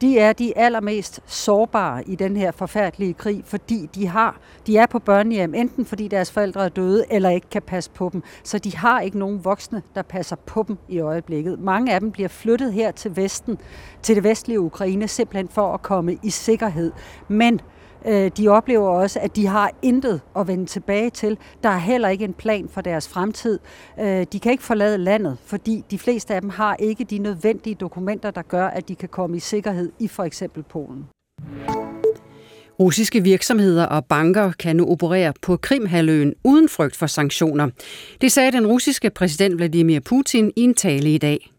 De er de allermest sårbare i den her forfærdelige krig, fordi de har, de er på børnehjem, enten fordi deres forældre er døde, eller ikke kan passe på dem. Så de har ikke nogen voksne, der passer på dem i øjeblikket. Mange af dem bliver flyttet her til Vesten, til det vestlige Ukraine, simpelthen for at komme i sikkerhed. Men Øh, de oplever også, at de har intet at vende tilbage til. Der er heller ikke en plan for deres fremtid. Øh, de kan ikke forlade landet, fordi de fleste af dem har ikke de nødvendige dokumenter, der gør, at de kan komme i sikkerhed i for eksempel Polen. Russiske virksomheder og banker kan nu operere på Krimhaløen uden frygt for sanktioner. Det sagde den russiske præsident Vladimir Putin i en tale i dag.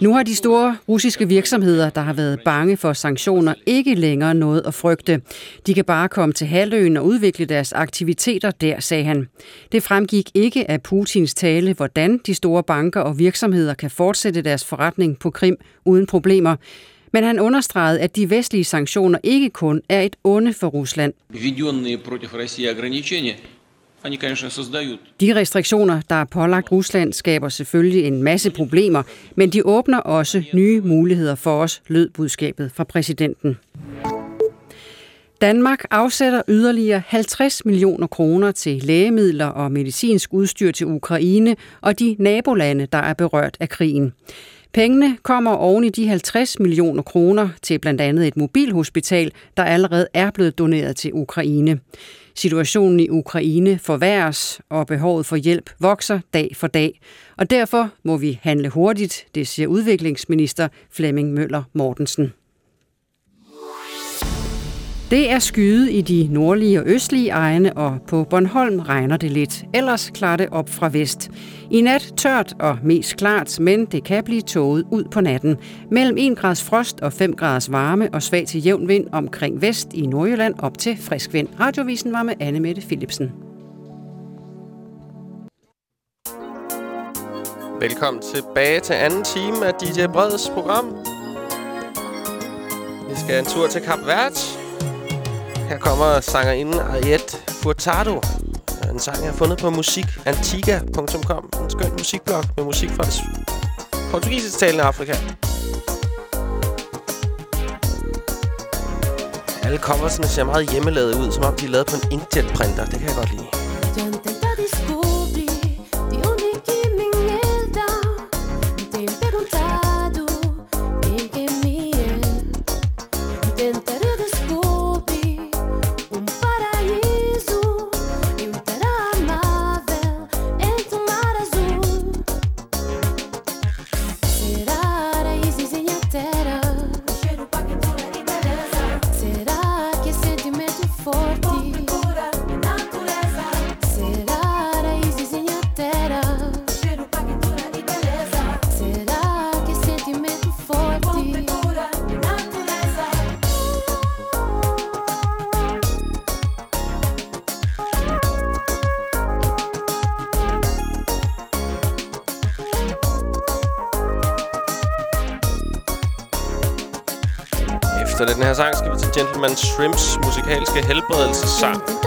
Nu har de store russiske virksomheder, der har været bange for sanktioner, ikke længere noget at frygte. De kan bare komme til halvøen og udvikle deres aktiviteter der, sagde han. Det fremgik ikke af Putins tale, hvordan de store banker og virksomheder kan fortsætte deres forretning på Krim uden problemer. Men han understregede, at de vestlige sanktioner ikke kun er et onde for Rusland. De restriktioner, der er pålagt Rusland, skaber selvfølgelig en masse problemer, men de åbner også nye muligheder for os, lød budskabet fra præsidenten. Danmark afsætter yderligere 50 millioner kroner til lægemidler og medicinsk udstyr til Ukraine og de nabolande, der er berørt af krigen. Pengene kommer oven i de 50 millioner kroner til blandt andet et mobilhospital, der allerede er blevet doneret til Ukraine. Situationen i Ukraine forværres, og behovet for hjælp vokser dag for dag. Og derfor må vi handle hurtigt, det siger udviklingsminister Flemming Møller Mortensen. Det er skyde i de nordlige og østlige egne, og på Bornholm regner det lidt. Ellers klarer det op fra vest. I nat tørt og mest klart, men det kan blive tåget ud på natten. Mellem 1 grads frost og 5 graders varme og svag til jævn vind omkring vest i Nordjylland op til frisk vind. Radiovisen var med Anne Mette Philipsen. Velkommen tilbage til anden time af DJ Breds program. Vi skal en tur til Kap Verde. Her kommer sangerinden Ariette Furtado. En sang, jeg har fundet på musikantiga.com. En skøn musikblog med musik fra det portugisisk talende Afrika. Alle coversene ser meget hjemmelavet ud, som om de er lavet på en inkjet-printer. Det kan jeg godt lide. Gentleman Shrimps musikalske helbredelsessang.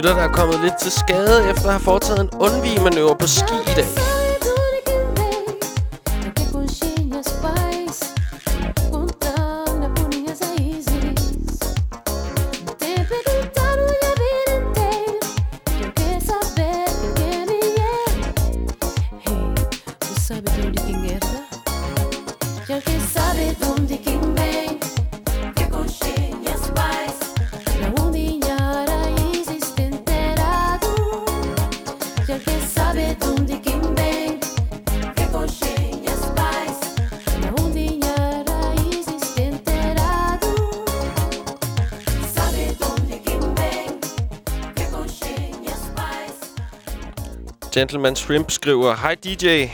lytter, der er kommet lidt til skade efter at have foretaget en undvigemanøvre på ski i dag. Gentleman Shrimp skriver, Hej DJ,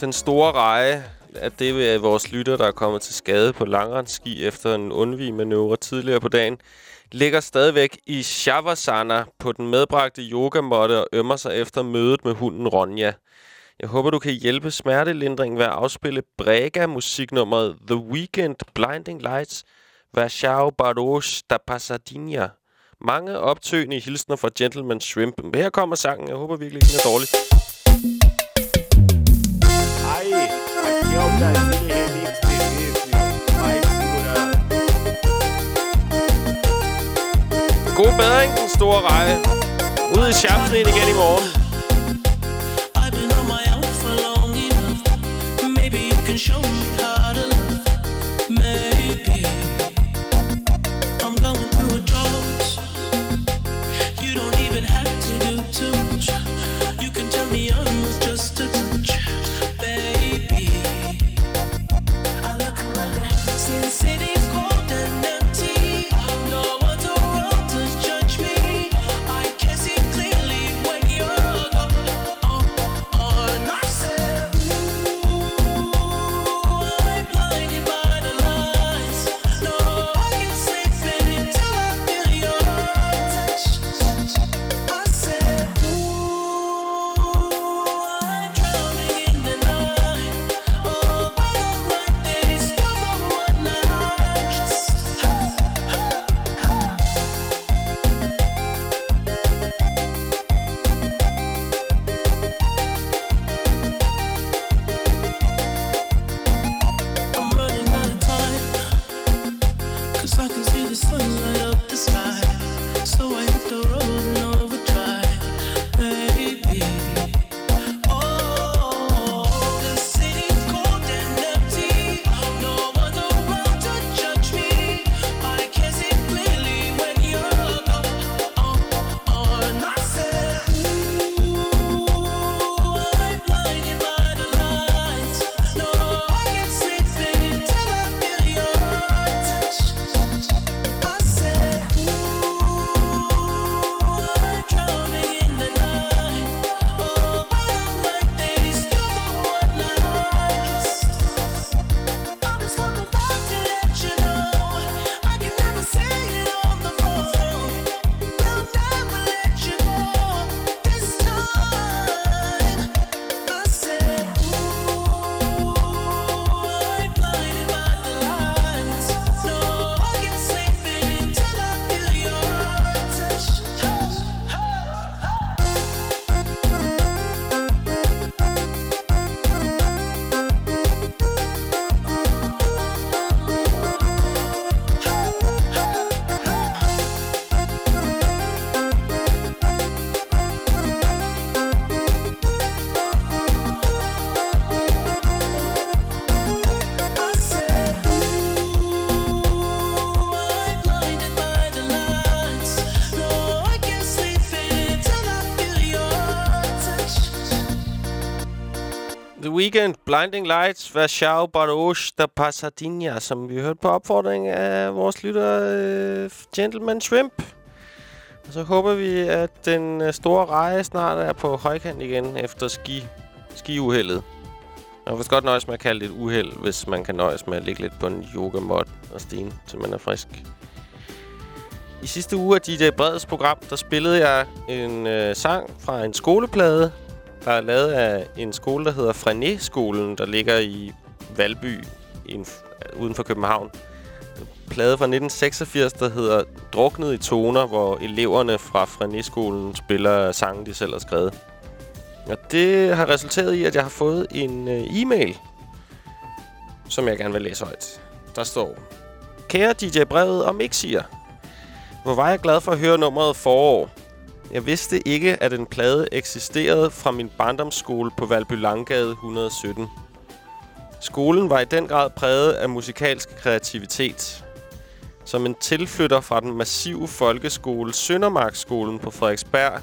den store reje at det er vores lytter, der er kommet til skade på langrendsski efter en undvig-manøvre tidligere på dagen, ligger stadigvæk i Shavasana på den medbragte yogamåtte og ømmer sig efter mødet med hunden Ronja. Jeg håber, du kan hjælpe smertelindring ved at afspille Brega-musiknummeret The Weekend Blinding Lights Varsao Baros da Pasadena. Mange optøgende hilsner fra Gentleman Shrimp. Men her kommer sangen. Jeg håber virkelig ikke, den er dårlig. Ej, jeg det God bedring, den store reje. Ud i Sjamsen igen i morgen. Blinding Lights, Varsau, Baroche, der Pasadena, som vi hørte på opfordring af vores lytter, øh, Gentleman Shrimp. Og så håber vi, at den øh, store reje snart er på højkant igen efter ski, skiuheldet. Man kan godt nøjes med at kalde det et uheld, hvis man kan nøjes med at ligge lidt på en yogamod og sten, så man er frisk. I sidste uge af DJ Breds program, der spillede jeg en øh, sang fra en skoleplade, der er lavet af en skole, der hedder Frené-skolen, der ligger i Valby in, en, uden for København. Plade fra 1986, der hedder Druknet i toner, hvor eleverne fra Frené-skolen spiller sange, de selv har skrevet. Og det har resulteret i, at jeg har fået en øh, e-mail, som jeg gerne vil læse højt. Der står, Kære DJ Brevet om Mixier, hvor var jeg glad for at høre nummeret forår. Jeg vidste ikke, at en plade eksisterede fra min barndomsskole på Valby Langgade 117. Skolen var i den grad præget af musikalsk kreativitet. Som en tilflytter fra den massive folkeskole Søndermarksskolen på Frederiksberg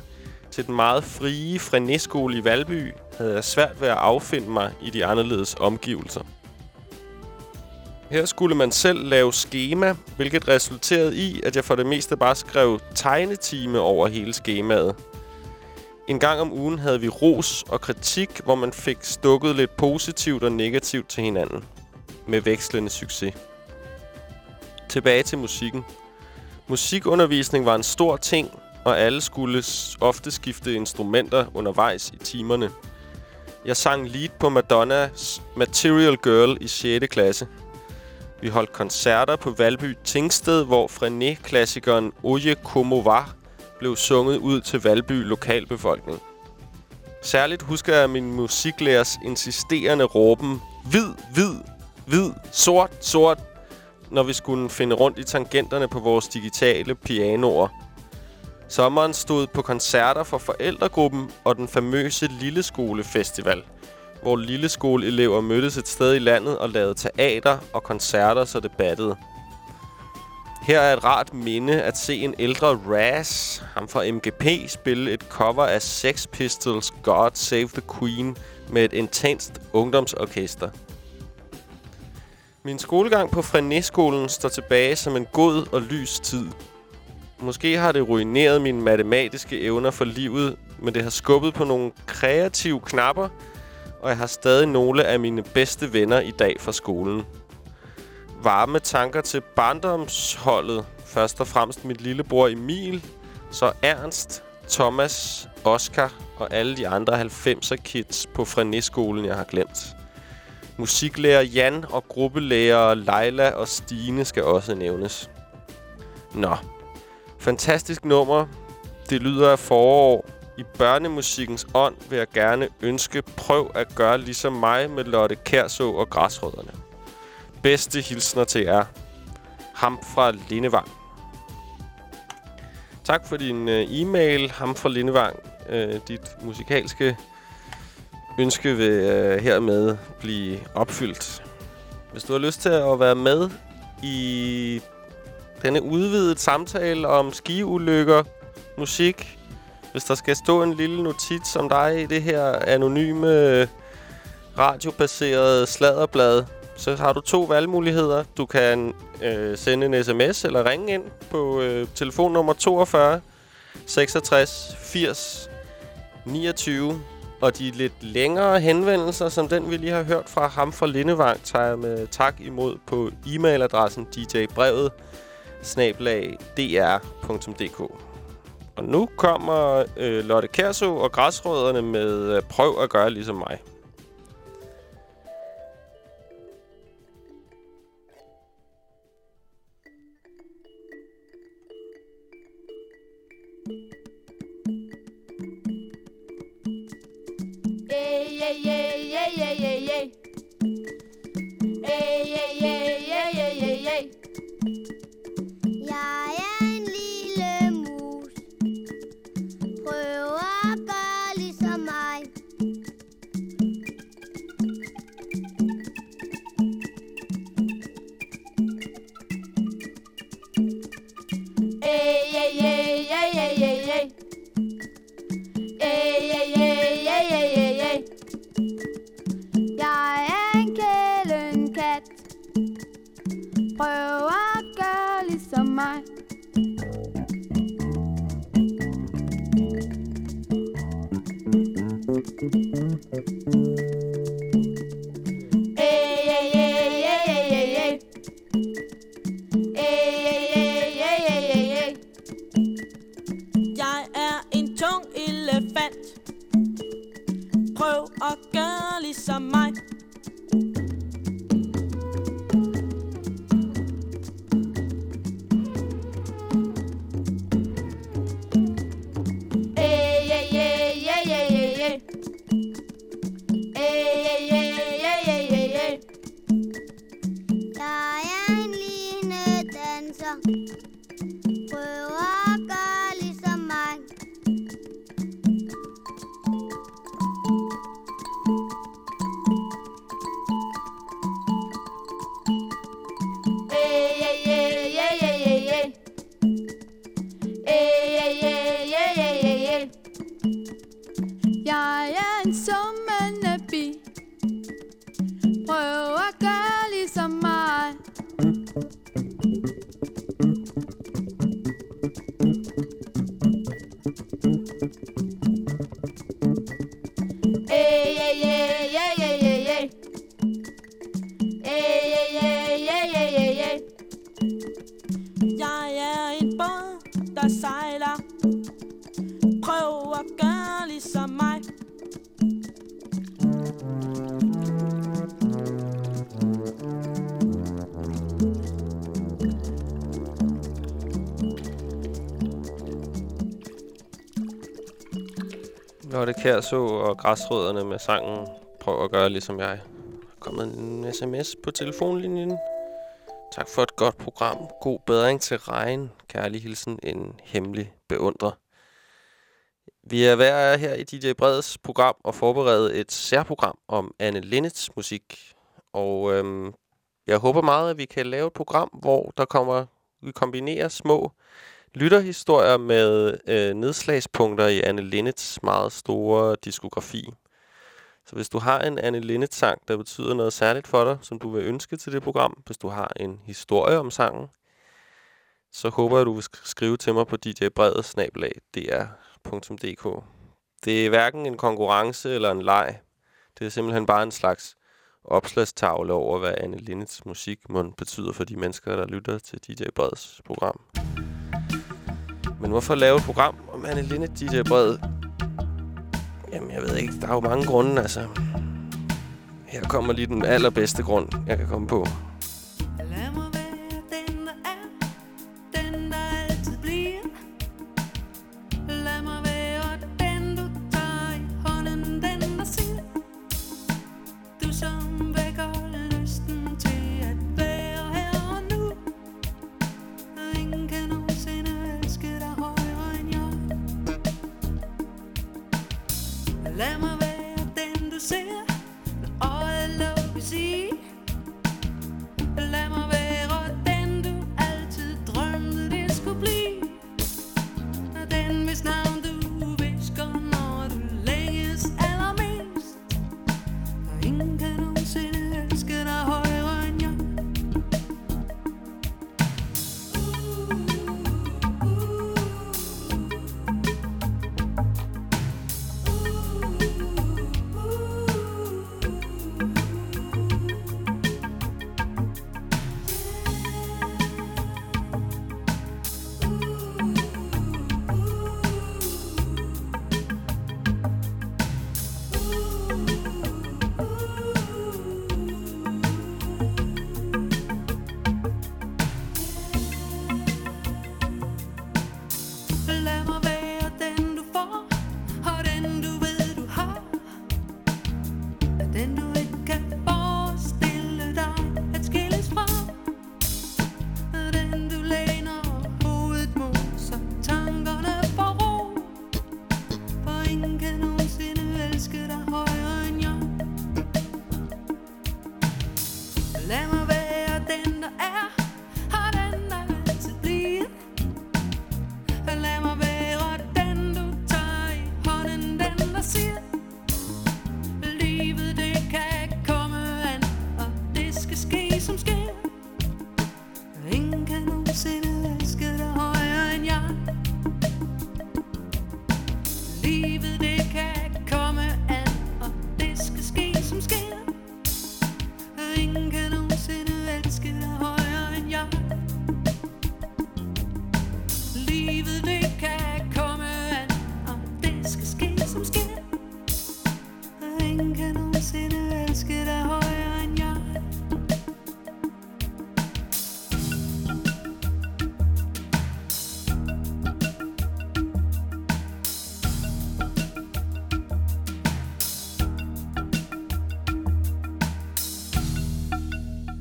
til den meget frie Frenéskole i Valby, havde jeg svært ved at affinde mig i de anderledes omgivelser. Her skulle man selv lave skema, hvilket resulterede i, at jeg for det meste bare skrev tegnetime over hele skemaet. En gang om ugen havde vi ros og kritik, hvor man fik stukket lidt positivt og negativt til hinanden. Med vekslende succes. Tilbage til musikken. Musikundervisning var en stor ting, og alle skulle ofte skifte instrumenter undervejs i timerne. Jeg sang lead på Madonnas Material Girl i 6. klasse. Vi holdt koncerter på Valby Tingsted, hvor Frené-klassikeren Oje Como Var blev sunget ud til Valby lokalbefolkning. Særligt husker jeg min musiklærers insisterende råben Hvid, hvid, hvid, sort, sort, når vi skulle finde rundt i tangenterne på vores digitale pianoer. Sommeren stod på koncerter for forældregruppen og den famøse Lilleskolefestival, hvor lilleskoleelever mødtes et sted i landet og lavede teater og koncerter, så det battede. Her er et rart minde at se en ældre Raz, ham fra MGP, spille et cover af Sex Pistols' God Save the Queen med et intenst ungdomsorkester. Min skolegang på Frenet-skolen står tilbage som en god og lys tid. Måske har det ruineret mine matematiske evner for livet, men det har skubbet på nogle kreative knapper, og jeg har stadig nogle af mine bedste venner i dag fra skolen. Varme tanker til barndomsholdet. Først og fremmest mit lillebror Emil, så Ernst, Thomas, Oscar og alle de andre 90'er kids på Frenéskolen, jeg har glemt. Musiklærer Jan og gruppelærer Leila og Stine skal også nævnes. Nå. Fantastisk nummer. Det lyder af forår. I børnemusikkens ånd vil jeg gerne ønske, prøv at gøre ligesom mig med Lotte Kærså og Græsrødderne. Bedste hilsner til jer. Ham fra Lindevang. Tak for din øh, e-mail, ham fra Lindevang. Øh, dit musikalske ønske vil øh, hermed blive opfyldt. Hvis du har lyst til at være med i denne udvidede samtale om skiulykker, musik, hvis der skal stå en lille notits om dig i det her anonyme, radiobaserede sladderblad, så har du to valgmuligheder. Du kan øh, sende en sms eller ringe ind på øh, telefonnummer 42 66 80 29. Og de lidt længere henvendelser, som den vi lige har hørt fra ham fra Lindevang, tager jeg med tak imod på e-mailadressen djbrevet snablag dr.dk. Og nu kommer øh, Lotte Kærso og Græsrødderne med øh, Prøv at gøre ligesom mig. Prøv at gøre ligesom mig. Pam. Lotte Kærså og Græsrødderne med sangen Prøv at gøre ligesom jeg. Der er kommet en sms på telefonlinjen. Tak for et godt program. God bedring til regn. Kærlig hilsen, en hemmelig beundrer. Vi er hver her i DJ Breds program og forberede et særprogram om Anne Linnets musik. Og øhm, jeg håber meget, at vi kan lave et program, hvor der kommer, vi kombinerer små lytterhistorier med øh, nedslagspunkter i Anne Linnets meget store diskografi. Så hvis du har en Anne Linnet-sang, der betyder noget særligt for dig, som du vil ønske til det program, hvis du har en historie om sangen, så håber jeg, at du vil skrive til mig på djbredet.dr.dk. Det er hverken en konkurrence eller en leg. Det er simpelthen bare en slags opslagstavle over, hvad Anne Linnets musik må betyder for de mennesker, der lytter til DJ Breds program. Men hvorfor lave et program om Anne Linde DJ Bred? Jamen, jeg ved ikke. Der er jo mange grunde, altså. Her kommer lige den allerbedste grund, jeg kan komme på. Lad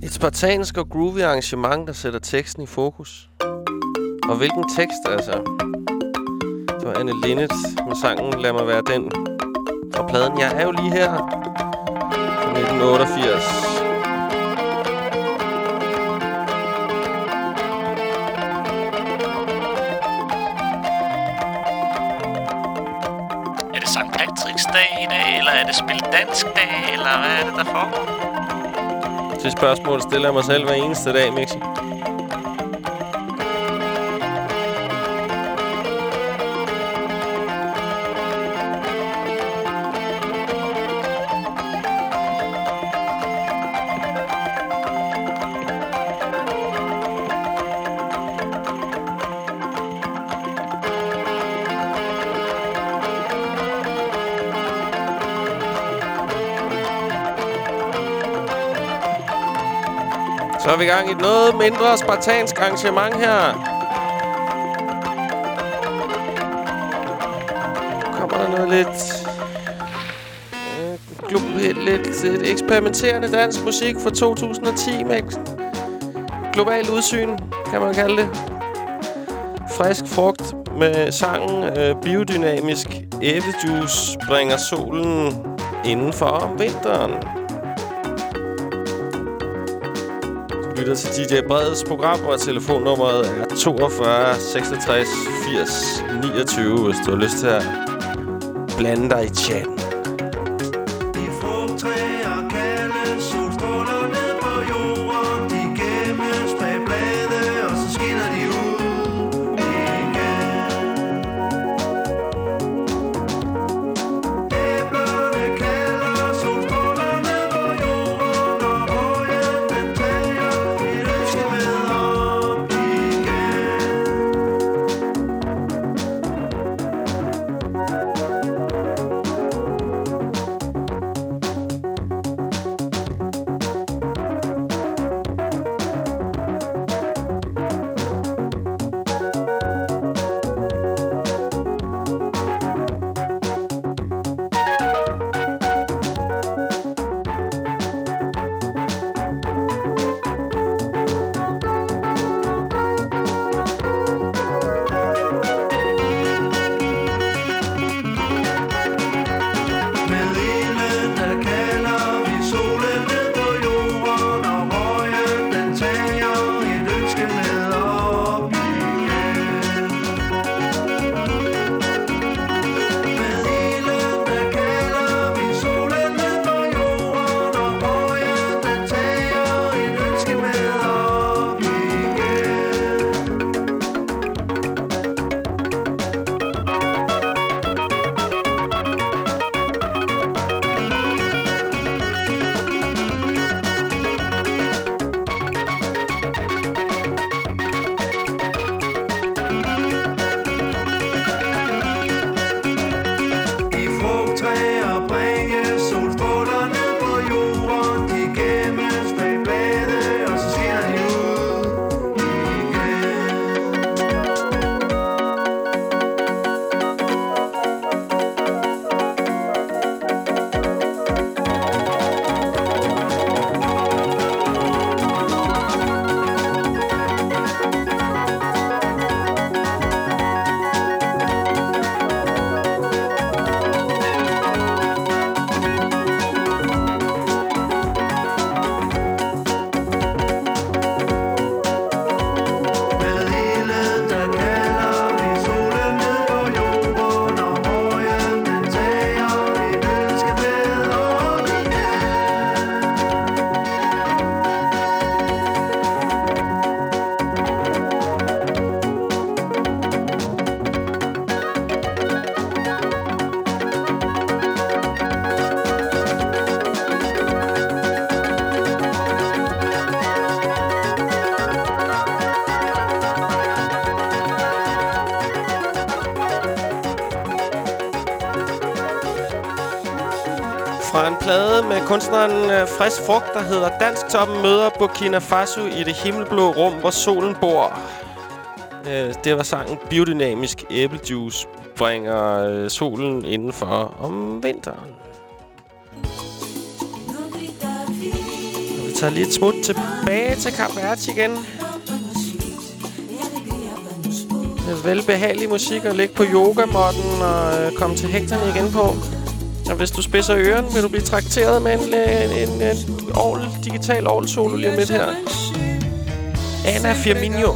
Et spartansk og groovy arrangement, der sætter teksten i fokus. Og hvilken tekst, altså? Det var Anne Linnet med sangen Lad mig være den. Og pladen Jeg er jo lige her. 1988. Er det St. Patrick's dag i dag, eller er det Spil Dansk dag, eller hvad er det, der foregår? Det spørgsmål stiller jeg mig selv hver eneste dag, Mixi. Vi gang i et noget mindre spartansk arrangement her. Kommer der noget lidt... Øh, lidt, lidt, lidt eksperimenterende dansk musik fra 2010 med global udsyn, kan man kalde det. Frisk frugt med sangen øh, Biodynamisk æblejuice bringer solen indenfor om vinteren. Lytter til DJ Breds program, og telefonnummeret er 42 66 80 29, hvis du har lyst til at blande dig i chatten. Kunstneren øh, Frisk Frugt, der hedder Dansk Toppen møder Burkina Faso i det himmelblå rum, hvor solen bor. Øh, det var sangen Biodynamisk æblejuice bringer øh, solen indenfor om vinteren. Vi tager lige et smut tilbage til Cap igen. Med velbehagelig musik og ligge på yogamotten og komme til hægterne igen på. Og hvis du spidser øren, vil du blive trakteret med en, øh, en, en, en digital orgel solo lige om lidt her. Anna Firmino.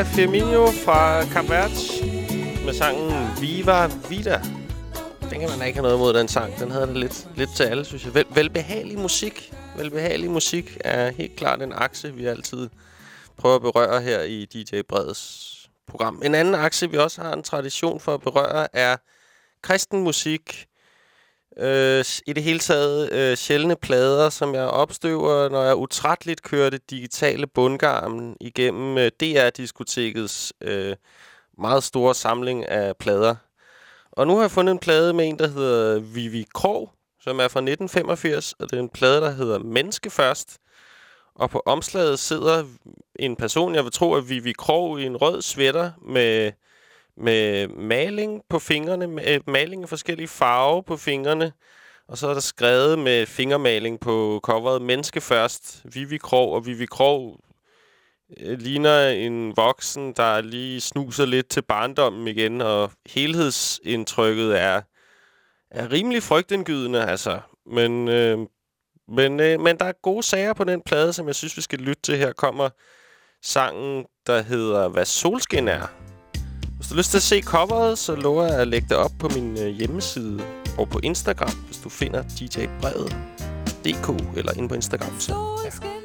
Ana Firmino fra Cap med sangen Viva Vida. Den kan man ikke have noget imod, den sang. Den havde det lidt, lidt til alle, synes jeg. Vel, velbehagelig musik. Velbehagelig musik er helt klart en akse, vi altid prøver at berøre her i DJ Breds program. En anden akse, vi også har en tradition for at berøre, er kristen musik. Øh, I det hele taget øh, sjældne plader, som jeg opstøver, når jeg utrætteligt kører det digitale bundgarmen igennem øh, DR-diskotekets øh, meget store samling af plader. Og nu har jeg fundet en plade med en, der hedder Vivi Krog, som er fra 1985, og det er en plade, der hedder Menneske Først. Og på omslaget sidder en person, jeg vil tro at Vivi Krog, i en rød sweater med, med maling på fingrene, med øh, maling i forskellige farver på fingrene. Og så er der skrevet med fingermaling på coveret Menneske Først, Vivi Krog, og Vivi Krog øh, ligner en voksen, der lige snuser lidt til barndommen igen, og helhedsindtrykket er, er rimelig frygtindgydende, altså. Men, øh, men, øh, men der er gode sager på den plade, som jeg synes, vi skal lytte til. Her kommer sangen, der hedder Hvad solskin er. Hvis du har lyst til at se coveret, så lover jeg at lægge det op på min øh, hjemmeside og på Instagram, hvis du finder DJ Brevet DK eller ind på Instagram. Så, ja.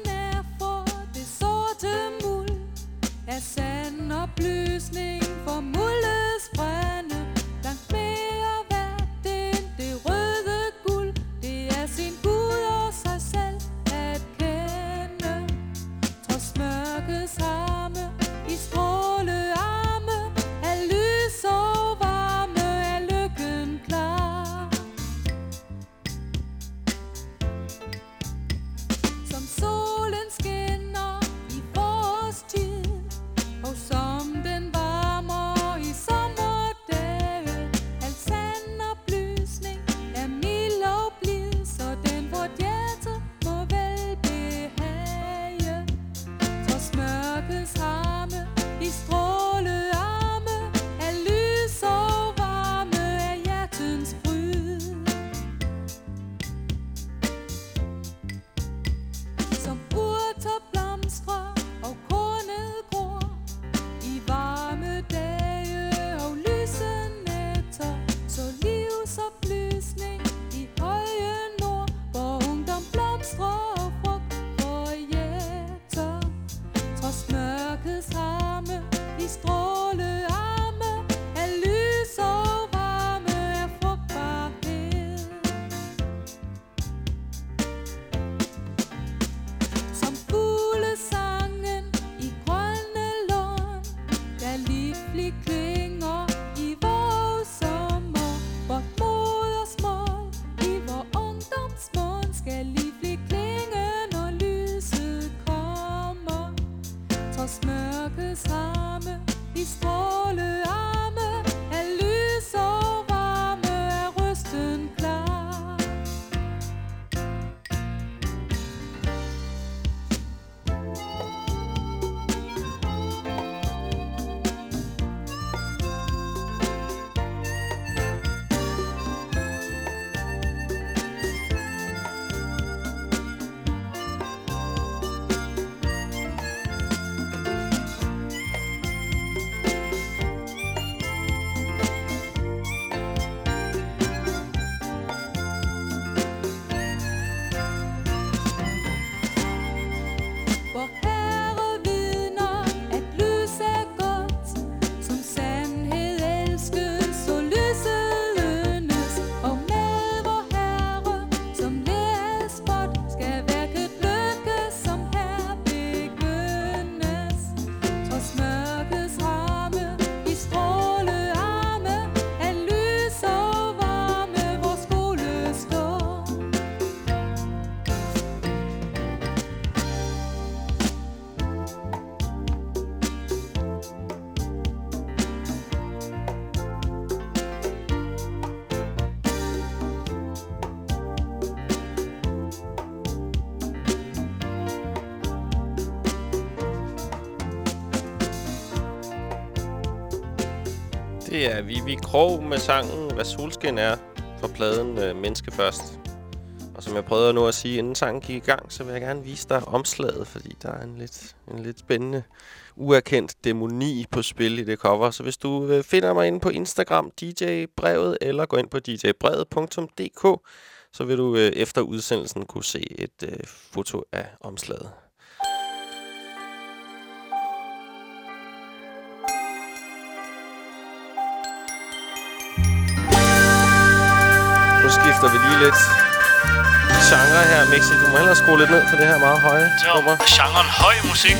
Af Vivi Krog med sangen Hvad solskin er fra pladen øh, Menneske Først. Og som jeg prøvede nu at sige, inden sangen gik i gang, så vil jeg gerne vise dig omslaget, fordi der er en lidt, en lidt spændende, uerkendt dæmoni på spil i det cover. Så hvis du øh, finder mig inde på Instagram, DJ-brevet, eller går ind på djbrevet.dk, så vil du øh, efter udsendelsen kunne se et øh, foto af omslaget. Skifter vi lige lidt genre her, Mixi. Du må hellere skrue lidt ned for det her meget høje nummer. genren høj musik.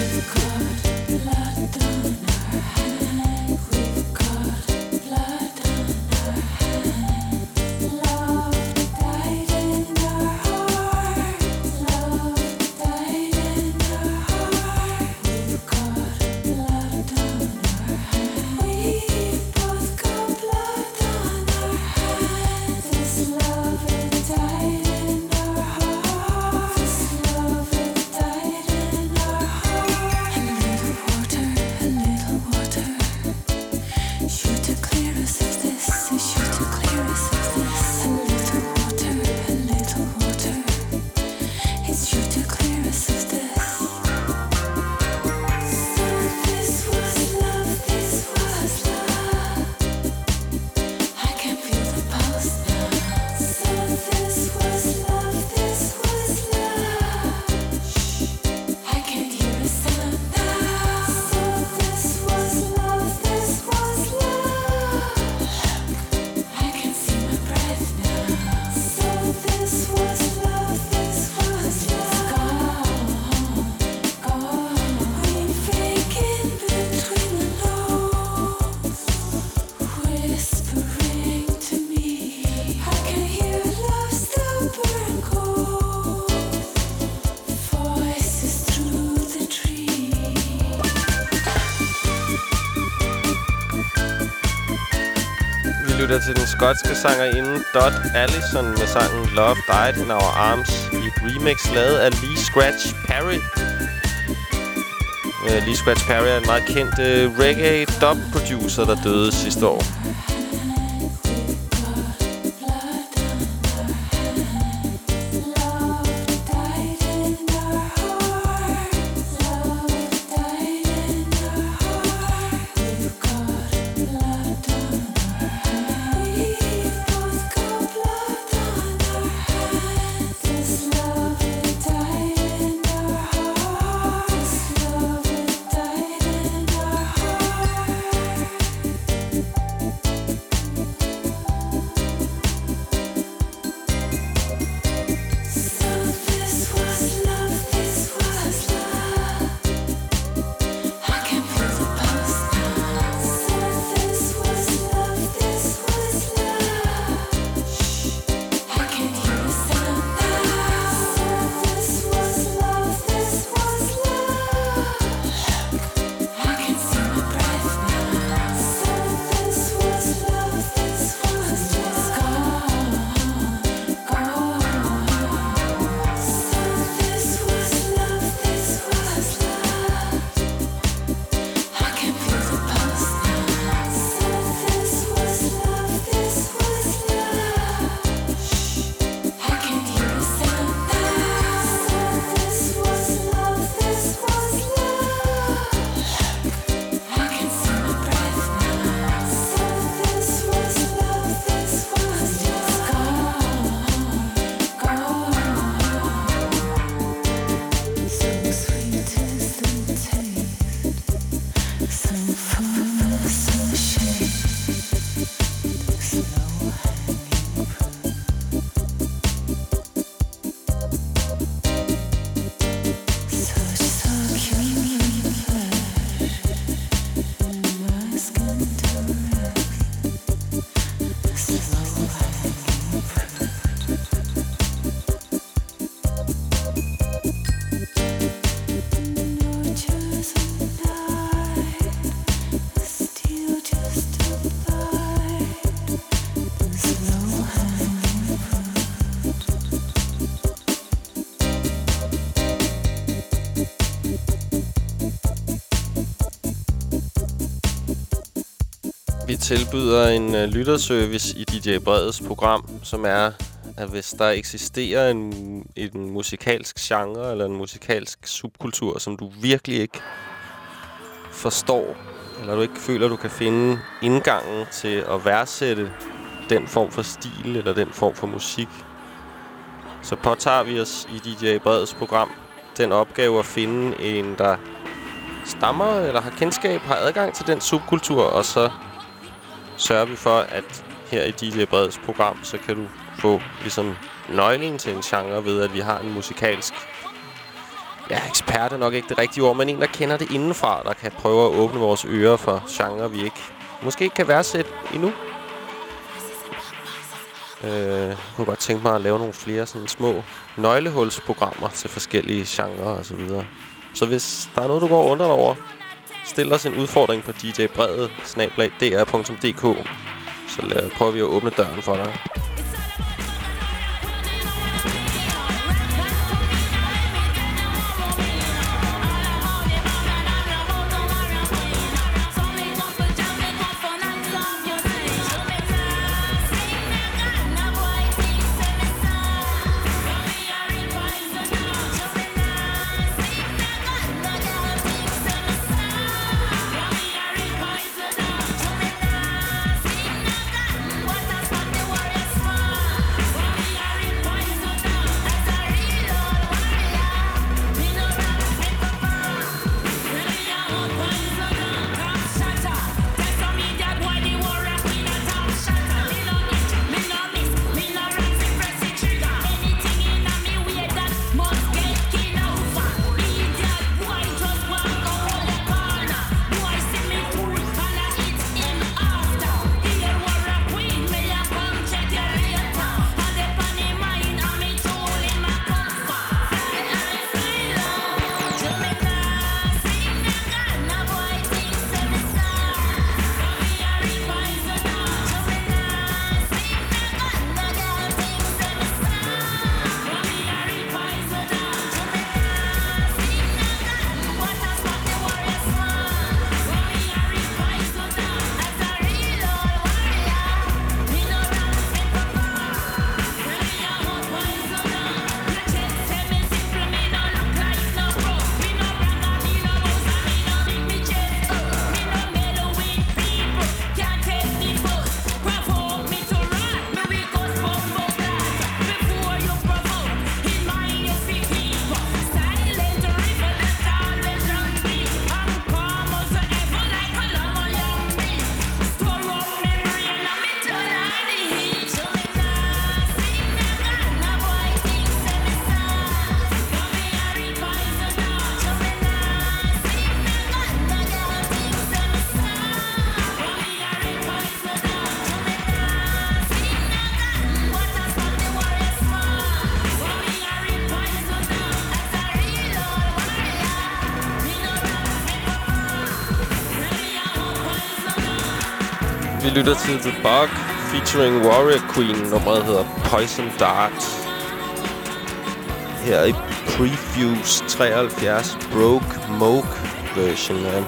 Lytter til den skotske sangerinde Dot Allison med sangen Love Died in Our Arms i et remix lavet af Lee Scratch Perry. Uh, Lee Scratch Perry er en meget kendt øh, uh, reggae dub producer, der døde sidste år. Tilbyder en øh, lytterservice i DJ Breds program, som er, at hvis der eksisterer en, en musikalsk genre eller en musikalsk subkultur, som du virkelig ikke forstår, eller du ikke føler, du kan finde indgangen til at værdsætte den form for stil eller den form for musik, så påtager vi os i DJ Breds program den opgave at finde en, der stammer eller har kendskab, har adgang til den subkultur, og så sørger vi for, at her i DJ Breds program, så kan du få ligesom nøglen til en genre ved, at vi har en musikalsk Ja, ekspert er nok ikke det rigtige ord, men en, der kender det indenfra, der kan prøve at åbne vores ører for genre, vi ikke måske ikke kan værdsætte endnu. Øh, jeg kunne godt tænke mig at lave nogle flere sådan små nøglehulsprogrammer til forskellige genrer og så videre. Så hvis der er noget, du går under over, stil os en udfordring på djbredet, dr.dk, så prøver vi at åbne døren for dig. Lytter til The Bug featuring Warrior Queen. Nummeret hedder Poison Dart. Her i Previews 73 Broke Moke version. Ja. Jeg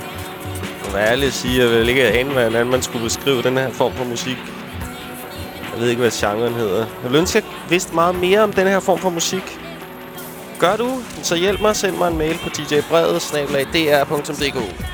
vil ærligt sige, jeg vil ikke ane, hvordan man skulle beskrive den her form for musik. Jeg ved ikke, hvad genren hedder. Jeg ville ønske, at jeg vidste meget mere om den her form for musik. Gør du, så hjælp mig. Send mig en mail på djbrevet.dr.dk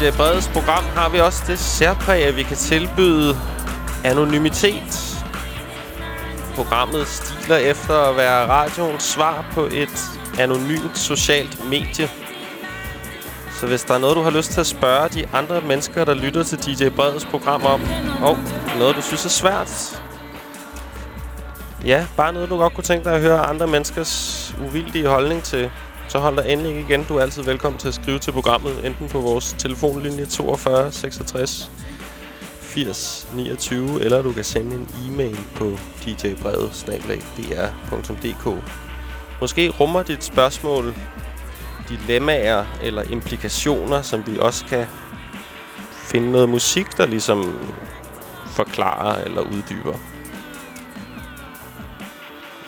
DJ Breds program har vi også det særpræg, at vi kan tilbyde anonymitet. Programmet stiler efter at være radioens svar på et anonymt socialt medie. Så hvis der er noget, du har lyst til at spørge de andre mennesker, der lytter til DJ Breds program om, og noget, du synes er svært, ja, bare noget, du godt kunne tænke dig at høre andre menneskers uvildige holdning til, så hold dig endelig ikke igen. Du er altid velkommen til at skrive til programmet, enten på vores telefonlinje 42 66 80 29, eller du kan sende en e-mail på djbrevet.dr.dk. Måske rummer dit spørgsmål dilemmaer eller implikationer, som vi også kan finde noget musik, der ligesom forklarer eller uddyber.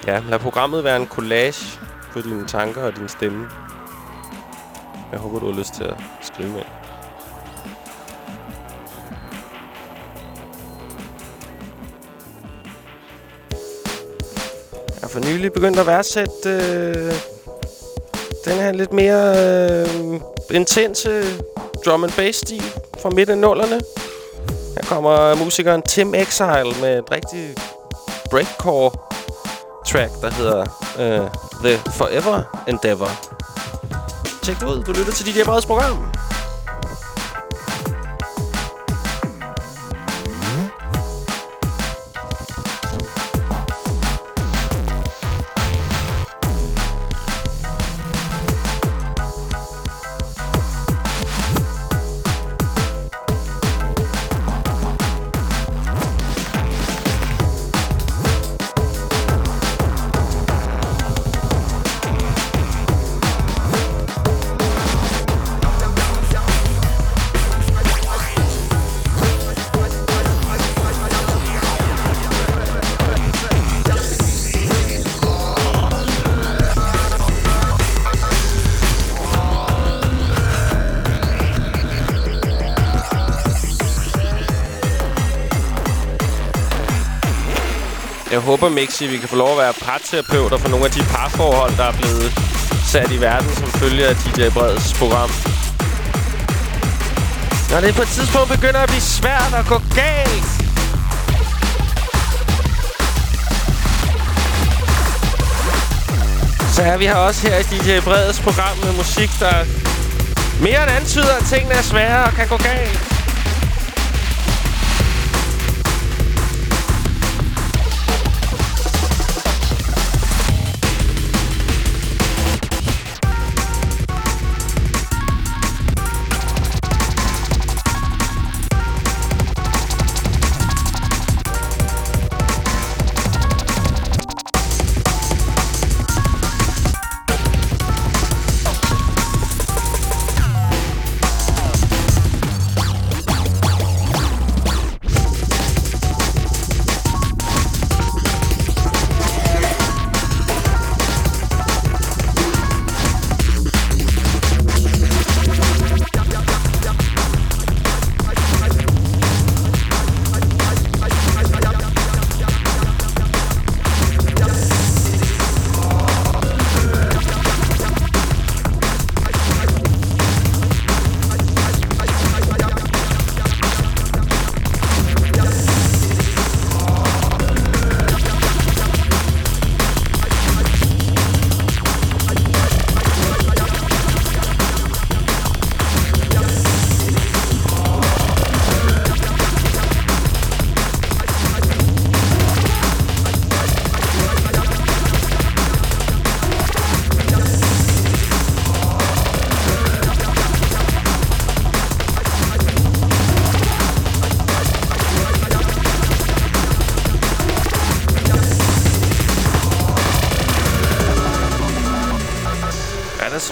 Ja, lad programmet være en collage på dine tanker og din stemme. Jeg håber, du har lyst til at skrive med. Jeg har for nylig begyndt at værdsætte øh, den her lidt mere øh, intense drum and bass stil fra midt af nullerne. Her kommer musikeren Tim Exile med et rigtig breakcore track, der hedder uh, The Forever Endeavor. Tjek det ud. Du lytter til DJ Breds program. Håber, Mixi, vi kan få lov at være parterapeuter for nogle af de parforhold, der er blevet sat i verden som følge af DJ Breds program. Når det på et tidspunkt begynder at blive svært at gå galt, så er vi her også her i DJ Breds program med musik, der mere end antyder, at tingene er svære og kan gå galt.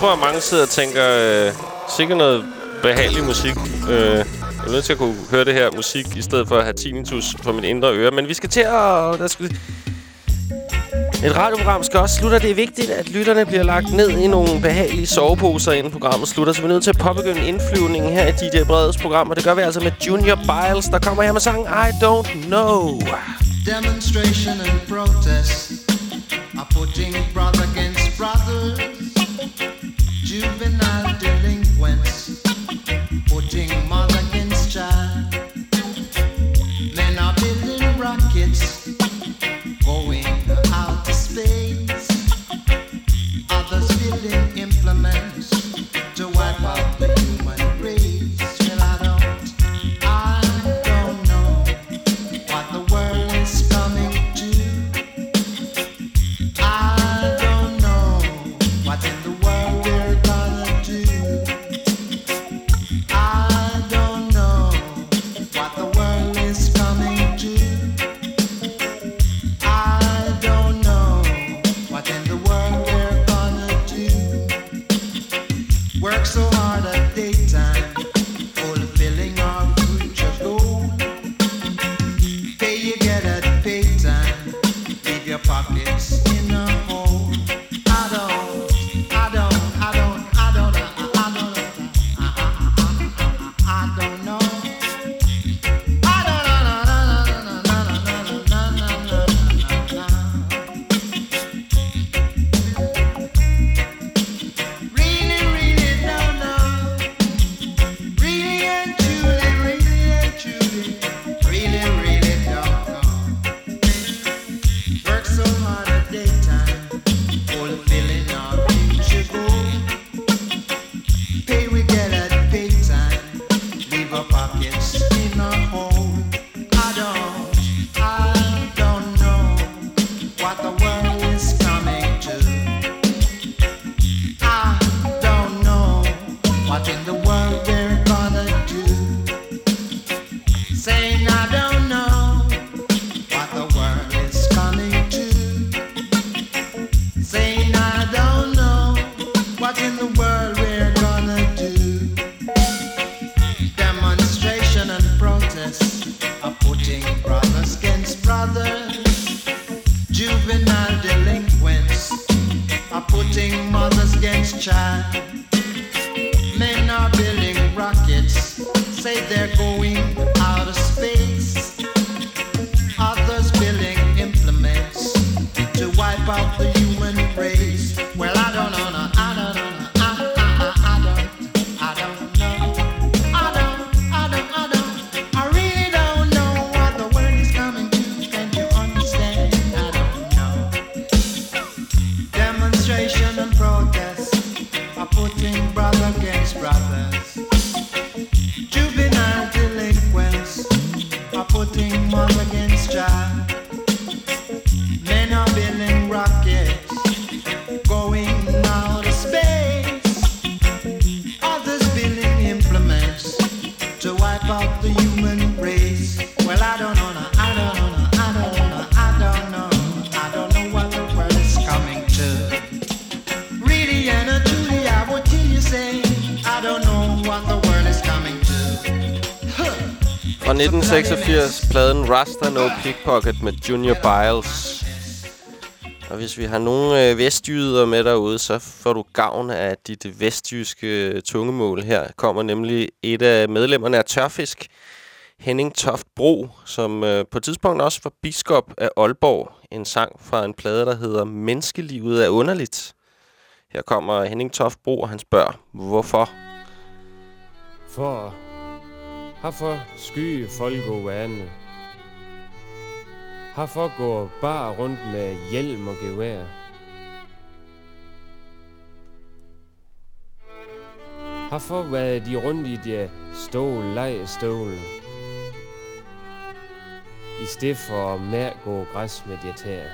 Tror at mange sidder og tænker, øh, sikkert noget behagelig musik. Øh, jeg er nødt til at kunne høre det her musik, i stedet for at have tinnitus på min indre øre. Men vi skal til at... Der skal, et radioprogram skal også slutte, det er vigtigt, at lytterne bliver lagt ned i nogle behagelige soveposer, inden programmet slutter. Så vi er nødt til at påbegynde indflyvningen her i DJ Breds program, og det gør vi altså med Junior Biles, der kommer her med sangen I Don't Know. Demonstration and protest are putting Rasta Pickpocket med Junior Biles. Og hvis vi har nogle øh, vestjyder med derude, så får du gavn af dit vestjyske øh, tungemål. Her kommer nemlig et af medlemmerne af Tørfisk, Henning Toft Bro, som øh, på et tidspunkt også var biskop af Aalborg. En sang fra en plade, der hedder Menneskelivet er underligt. Her kommer Henning Toft Bro, og han spørger, hvorfor? For hvorfor sky folk og vane. Herfor går bare rundt med hjelm og gevær. Herfor var de rundt i de stål, lejestål. I stedet for at mærke gå græs med de tæer.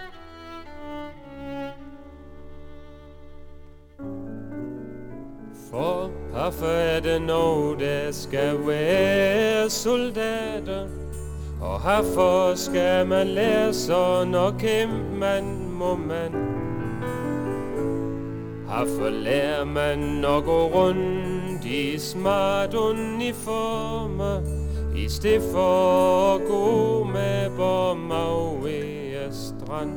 For hvorfor er det nu, der skal være soldater? Og herfor skal man lære sådan og kæmpe man må man? Herfor lærer man at gå rundt i smart uniformer? I stedet for at gå med bomber ved strand.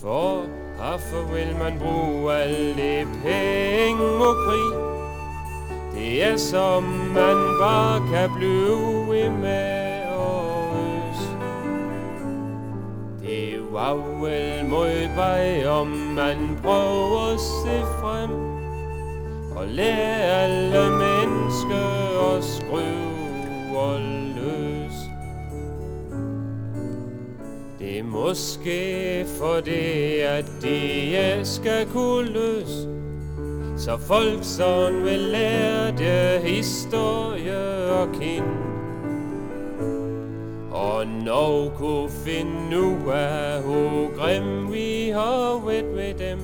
For herfor vil man bruge alle penge og krig? Det er som man bare kan blive ved med os. Det var vel mod vej, om man prøver at se frem og lære alle mennesker at skrive og løs Det er måske for det, at det skal kunne løse. Så folk sådan vil lære det historie og kende. Og når kunne finde ud af, hvor grim vi har været ved dem.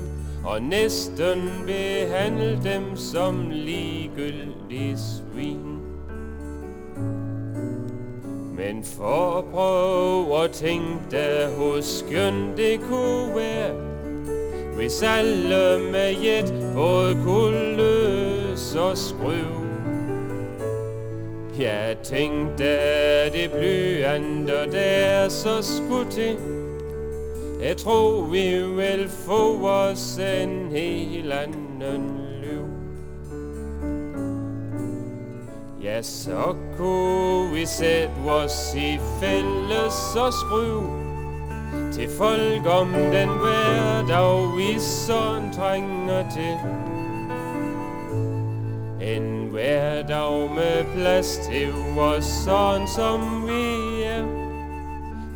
Og næsten behandle dem som ligegyldige svin. Men for at prøve at tænke dig, hvor skønt det kunne være, hvis alle med jet både kunne løs og skrive. Jeg tænkte, at det blyanter der så skulle til. Jeg tror, vi vil få os en helt anden liv. Ja, så kunne vi sætte os i fælles og skrive til folk om den hverdag, vi sådan trænger til. En hverdag med plads til vores sådan som vi er.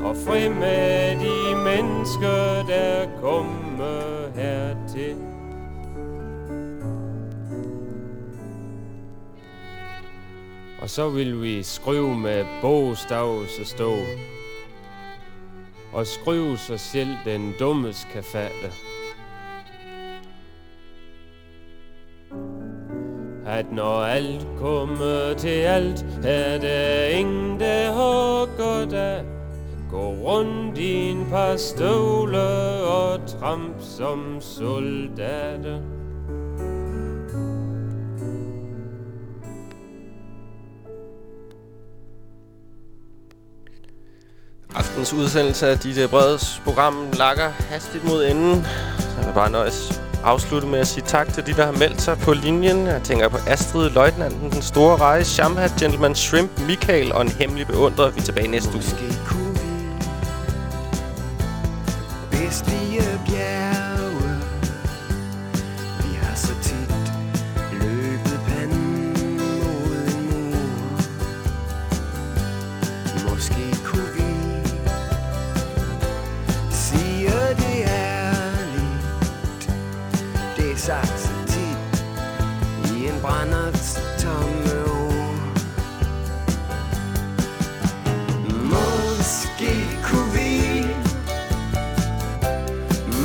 Og fri med de mennesker, der kommer hertil. Og så vil vi skrive med bogstav så stå. Og skrive sig selv den dummes kan fatte. At når alt kommer til alt, er der ingen, der hugger dig. Gå rundt i en par støvler og tramp som soldater. Aftens udsendelse af DJ Breds program lakker hastigt mod enden. Jeg vil bare nøjes afslutte med at sige tak til de, der har meldt sig på linjen. Jeg tænker på Astrid, Løjtnanten, Den Store Reje, Shamhat, Gentleman Shrimp, Michael og en hemmelig beundrer. Vi er tilbage næste uge. Vestlige bjerge brændert tomme Måske kunne vi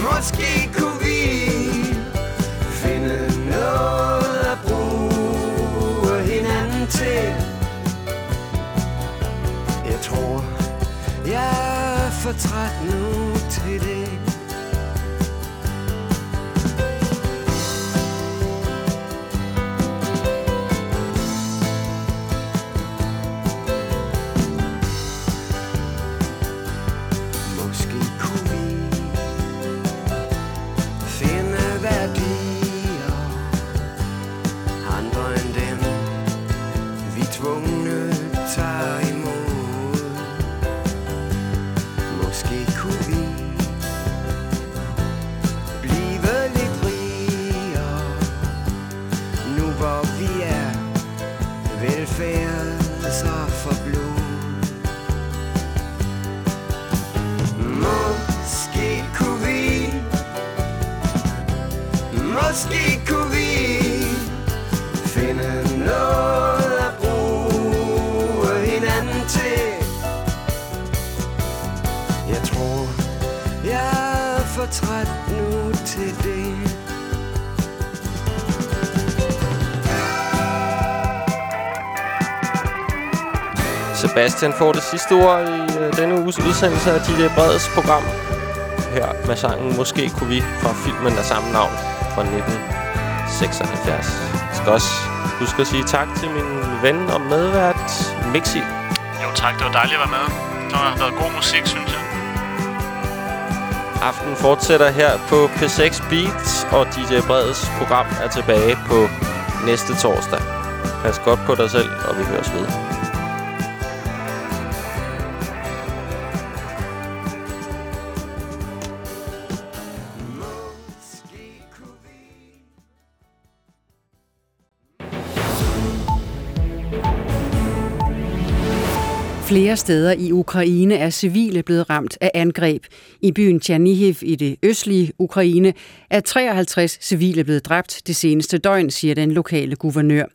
Måske Sebastian får det sidste ord i øh, denne uges udsendelse af DJ Breds program. Her med sangen Måske kunne vi fra filmen af samme navn fra 1976. Jeg skal også huske at sige tak til min ven og medvært Mixi. Jo tak, det var dejligt at være med. Der har været god musik, synes jeg. Aftenen fortsætter her på P6 Beats, og DJ Breds program er tilbage på næste torsdag. Pas godt på dig selv, og vi høres ved. Flere steder i Ukraine er civile blevet ramt af angreb. I byen Tjernihiv i det østlige Ukraine er 53 civile blevet dræbt det seneste døgn, siger den lokale guvernør.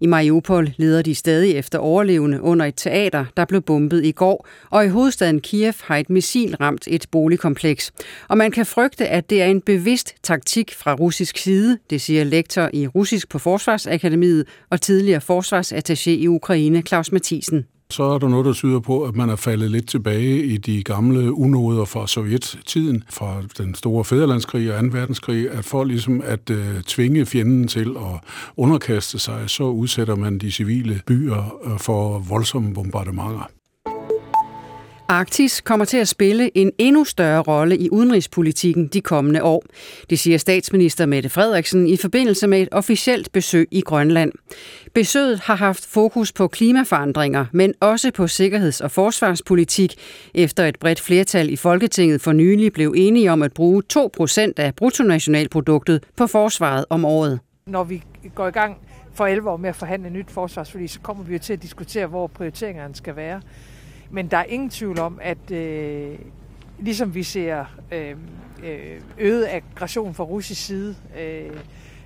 I Mariupol leder de stadig efter overlevende under et teater, der blev bombet i går, og i hovedstaden Kiev har et missil ramt et boligkompleks. Og man kan frygte, at det er en bevidst taktik fra russisk side, det siger lektor i russisk på Forsvarsakademiet og tidligere forsvarsattaché i Ukraine, Claus Mathisen. Så er der noget, der tyder på, at man er faldet lidt tilbage i de gamle unoder fra sovjettiden, fra den store fæderlandskrig og 2. verdenskrig, at for ligesom at øh, tvinge fjenden til at underkaste sig, så udsætter man de civile byer øh, for voldsomme bombardementer. Arktis kommer til at spille en endnu større rolle i udenrigspolitikken de kommende år. Det siger statsminister Mette Frederiksen i forbindelse med et officielt besøg i Grønland. Besøget har haft fokus på klimaforandringer, men også på sikkerheds- og forsvarspolitik, efter et bredt flertal i Folketinget for nylig blev enige om at bruge 2% af bruttonationalproduktet på forsvaret om året. Når vi går i gang for 11 år med at forhandle et nyt forsvarsforlig, så kommer vi jo til at diskutere, hvor prioriteringerne skal være. Men der er ingen tvivl om, at øh, ligesom vi ser øh, øh øget aggression fra russisk side øh,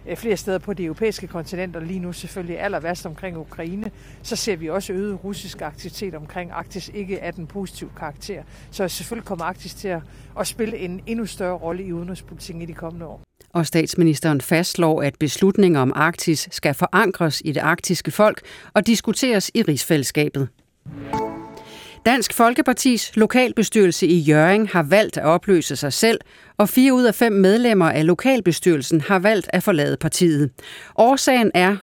Øh, flere steder på det europæiske kontinent, og lige nu selvfølgelig aller værst omkring Ukraine, så ser vi også øget russisk aktivitet omkring Arktis, ikke af den positive karakter. Så selvfølgelig kommer Arktis til at, at spille en endnu større rolle i udenrigspolitikken i de kommende år. Og statsministeren fastslår, at beslutninger om Arktis skal forankres i det arktiske folk og diskuteres i rigsfællesskabet. Dansk Folkepartis lokalbestyrelse i Jøring har valgt at opløse sig selv, og fire ud af fem medlemmer af lokalbestyrelsen har valgt at forlade partiet. Årsagen er,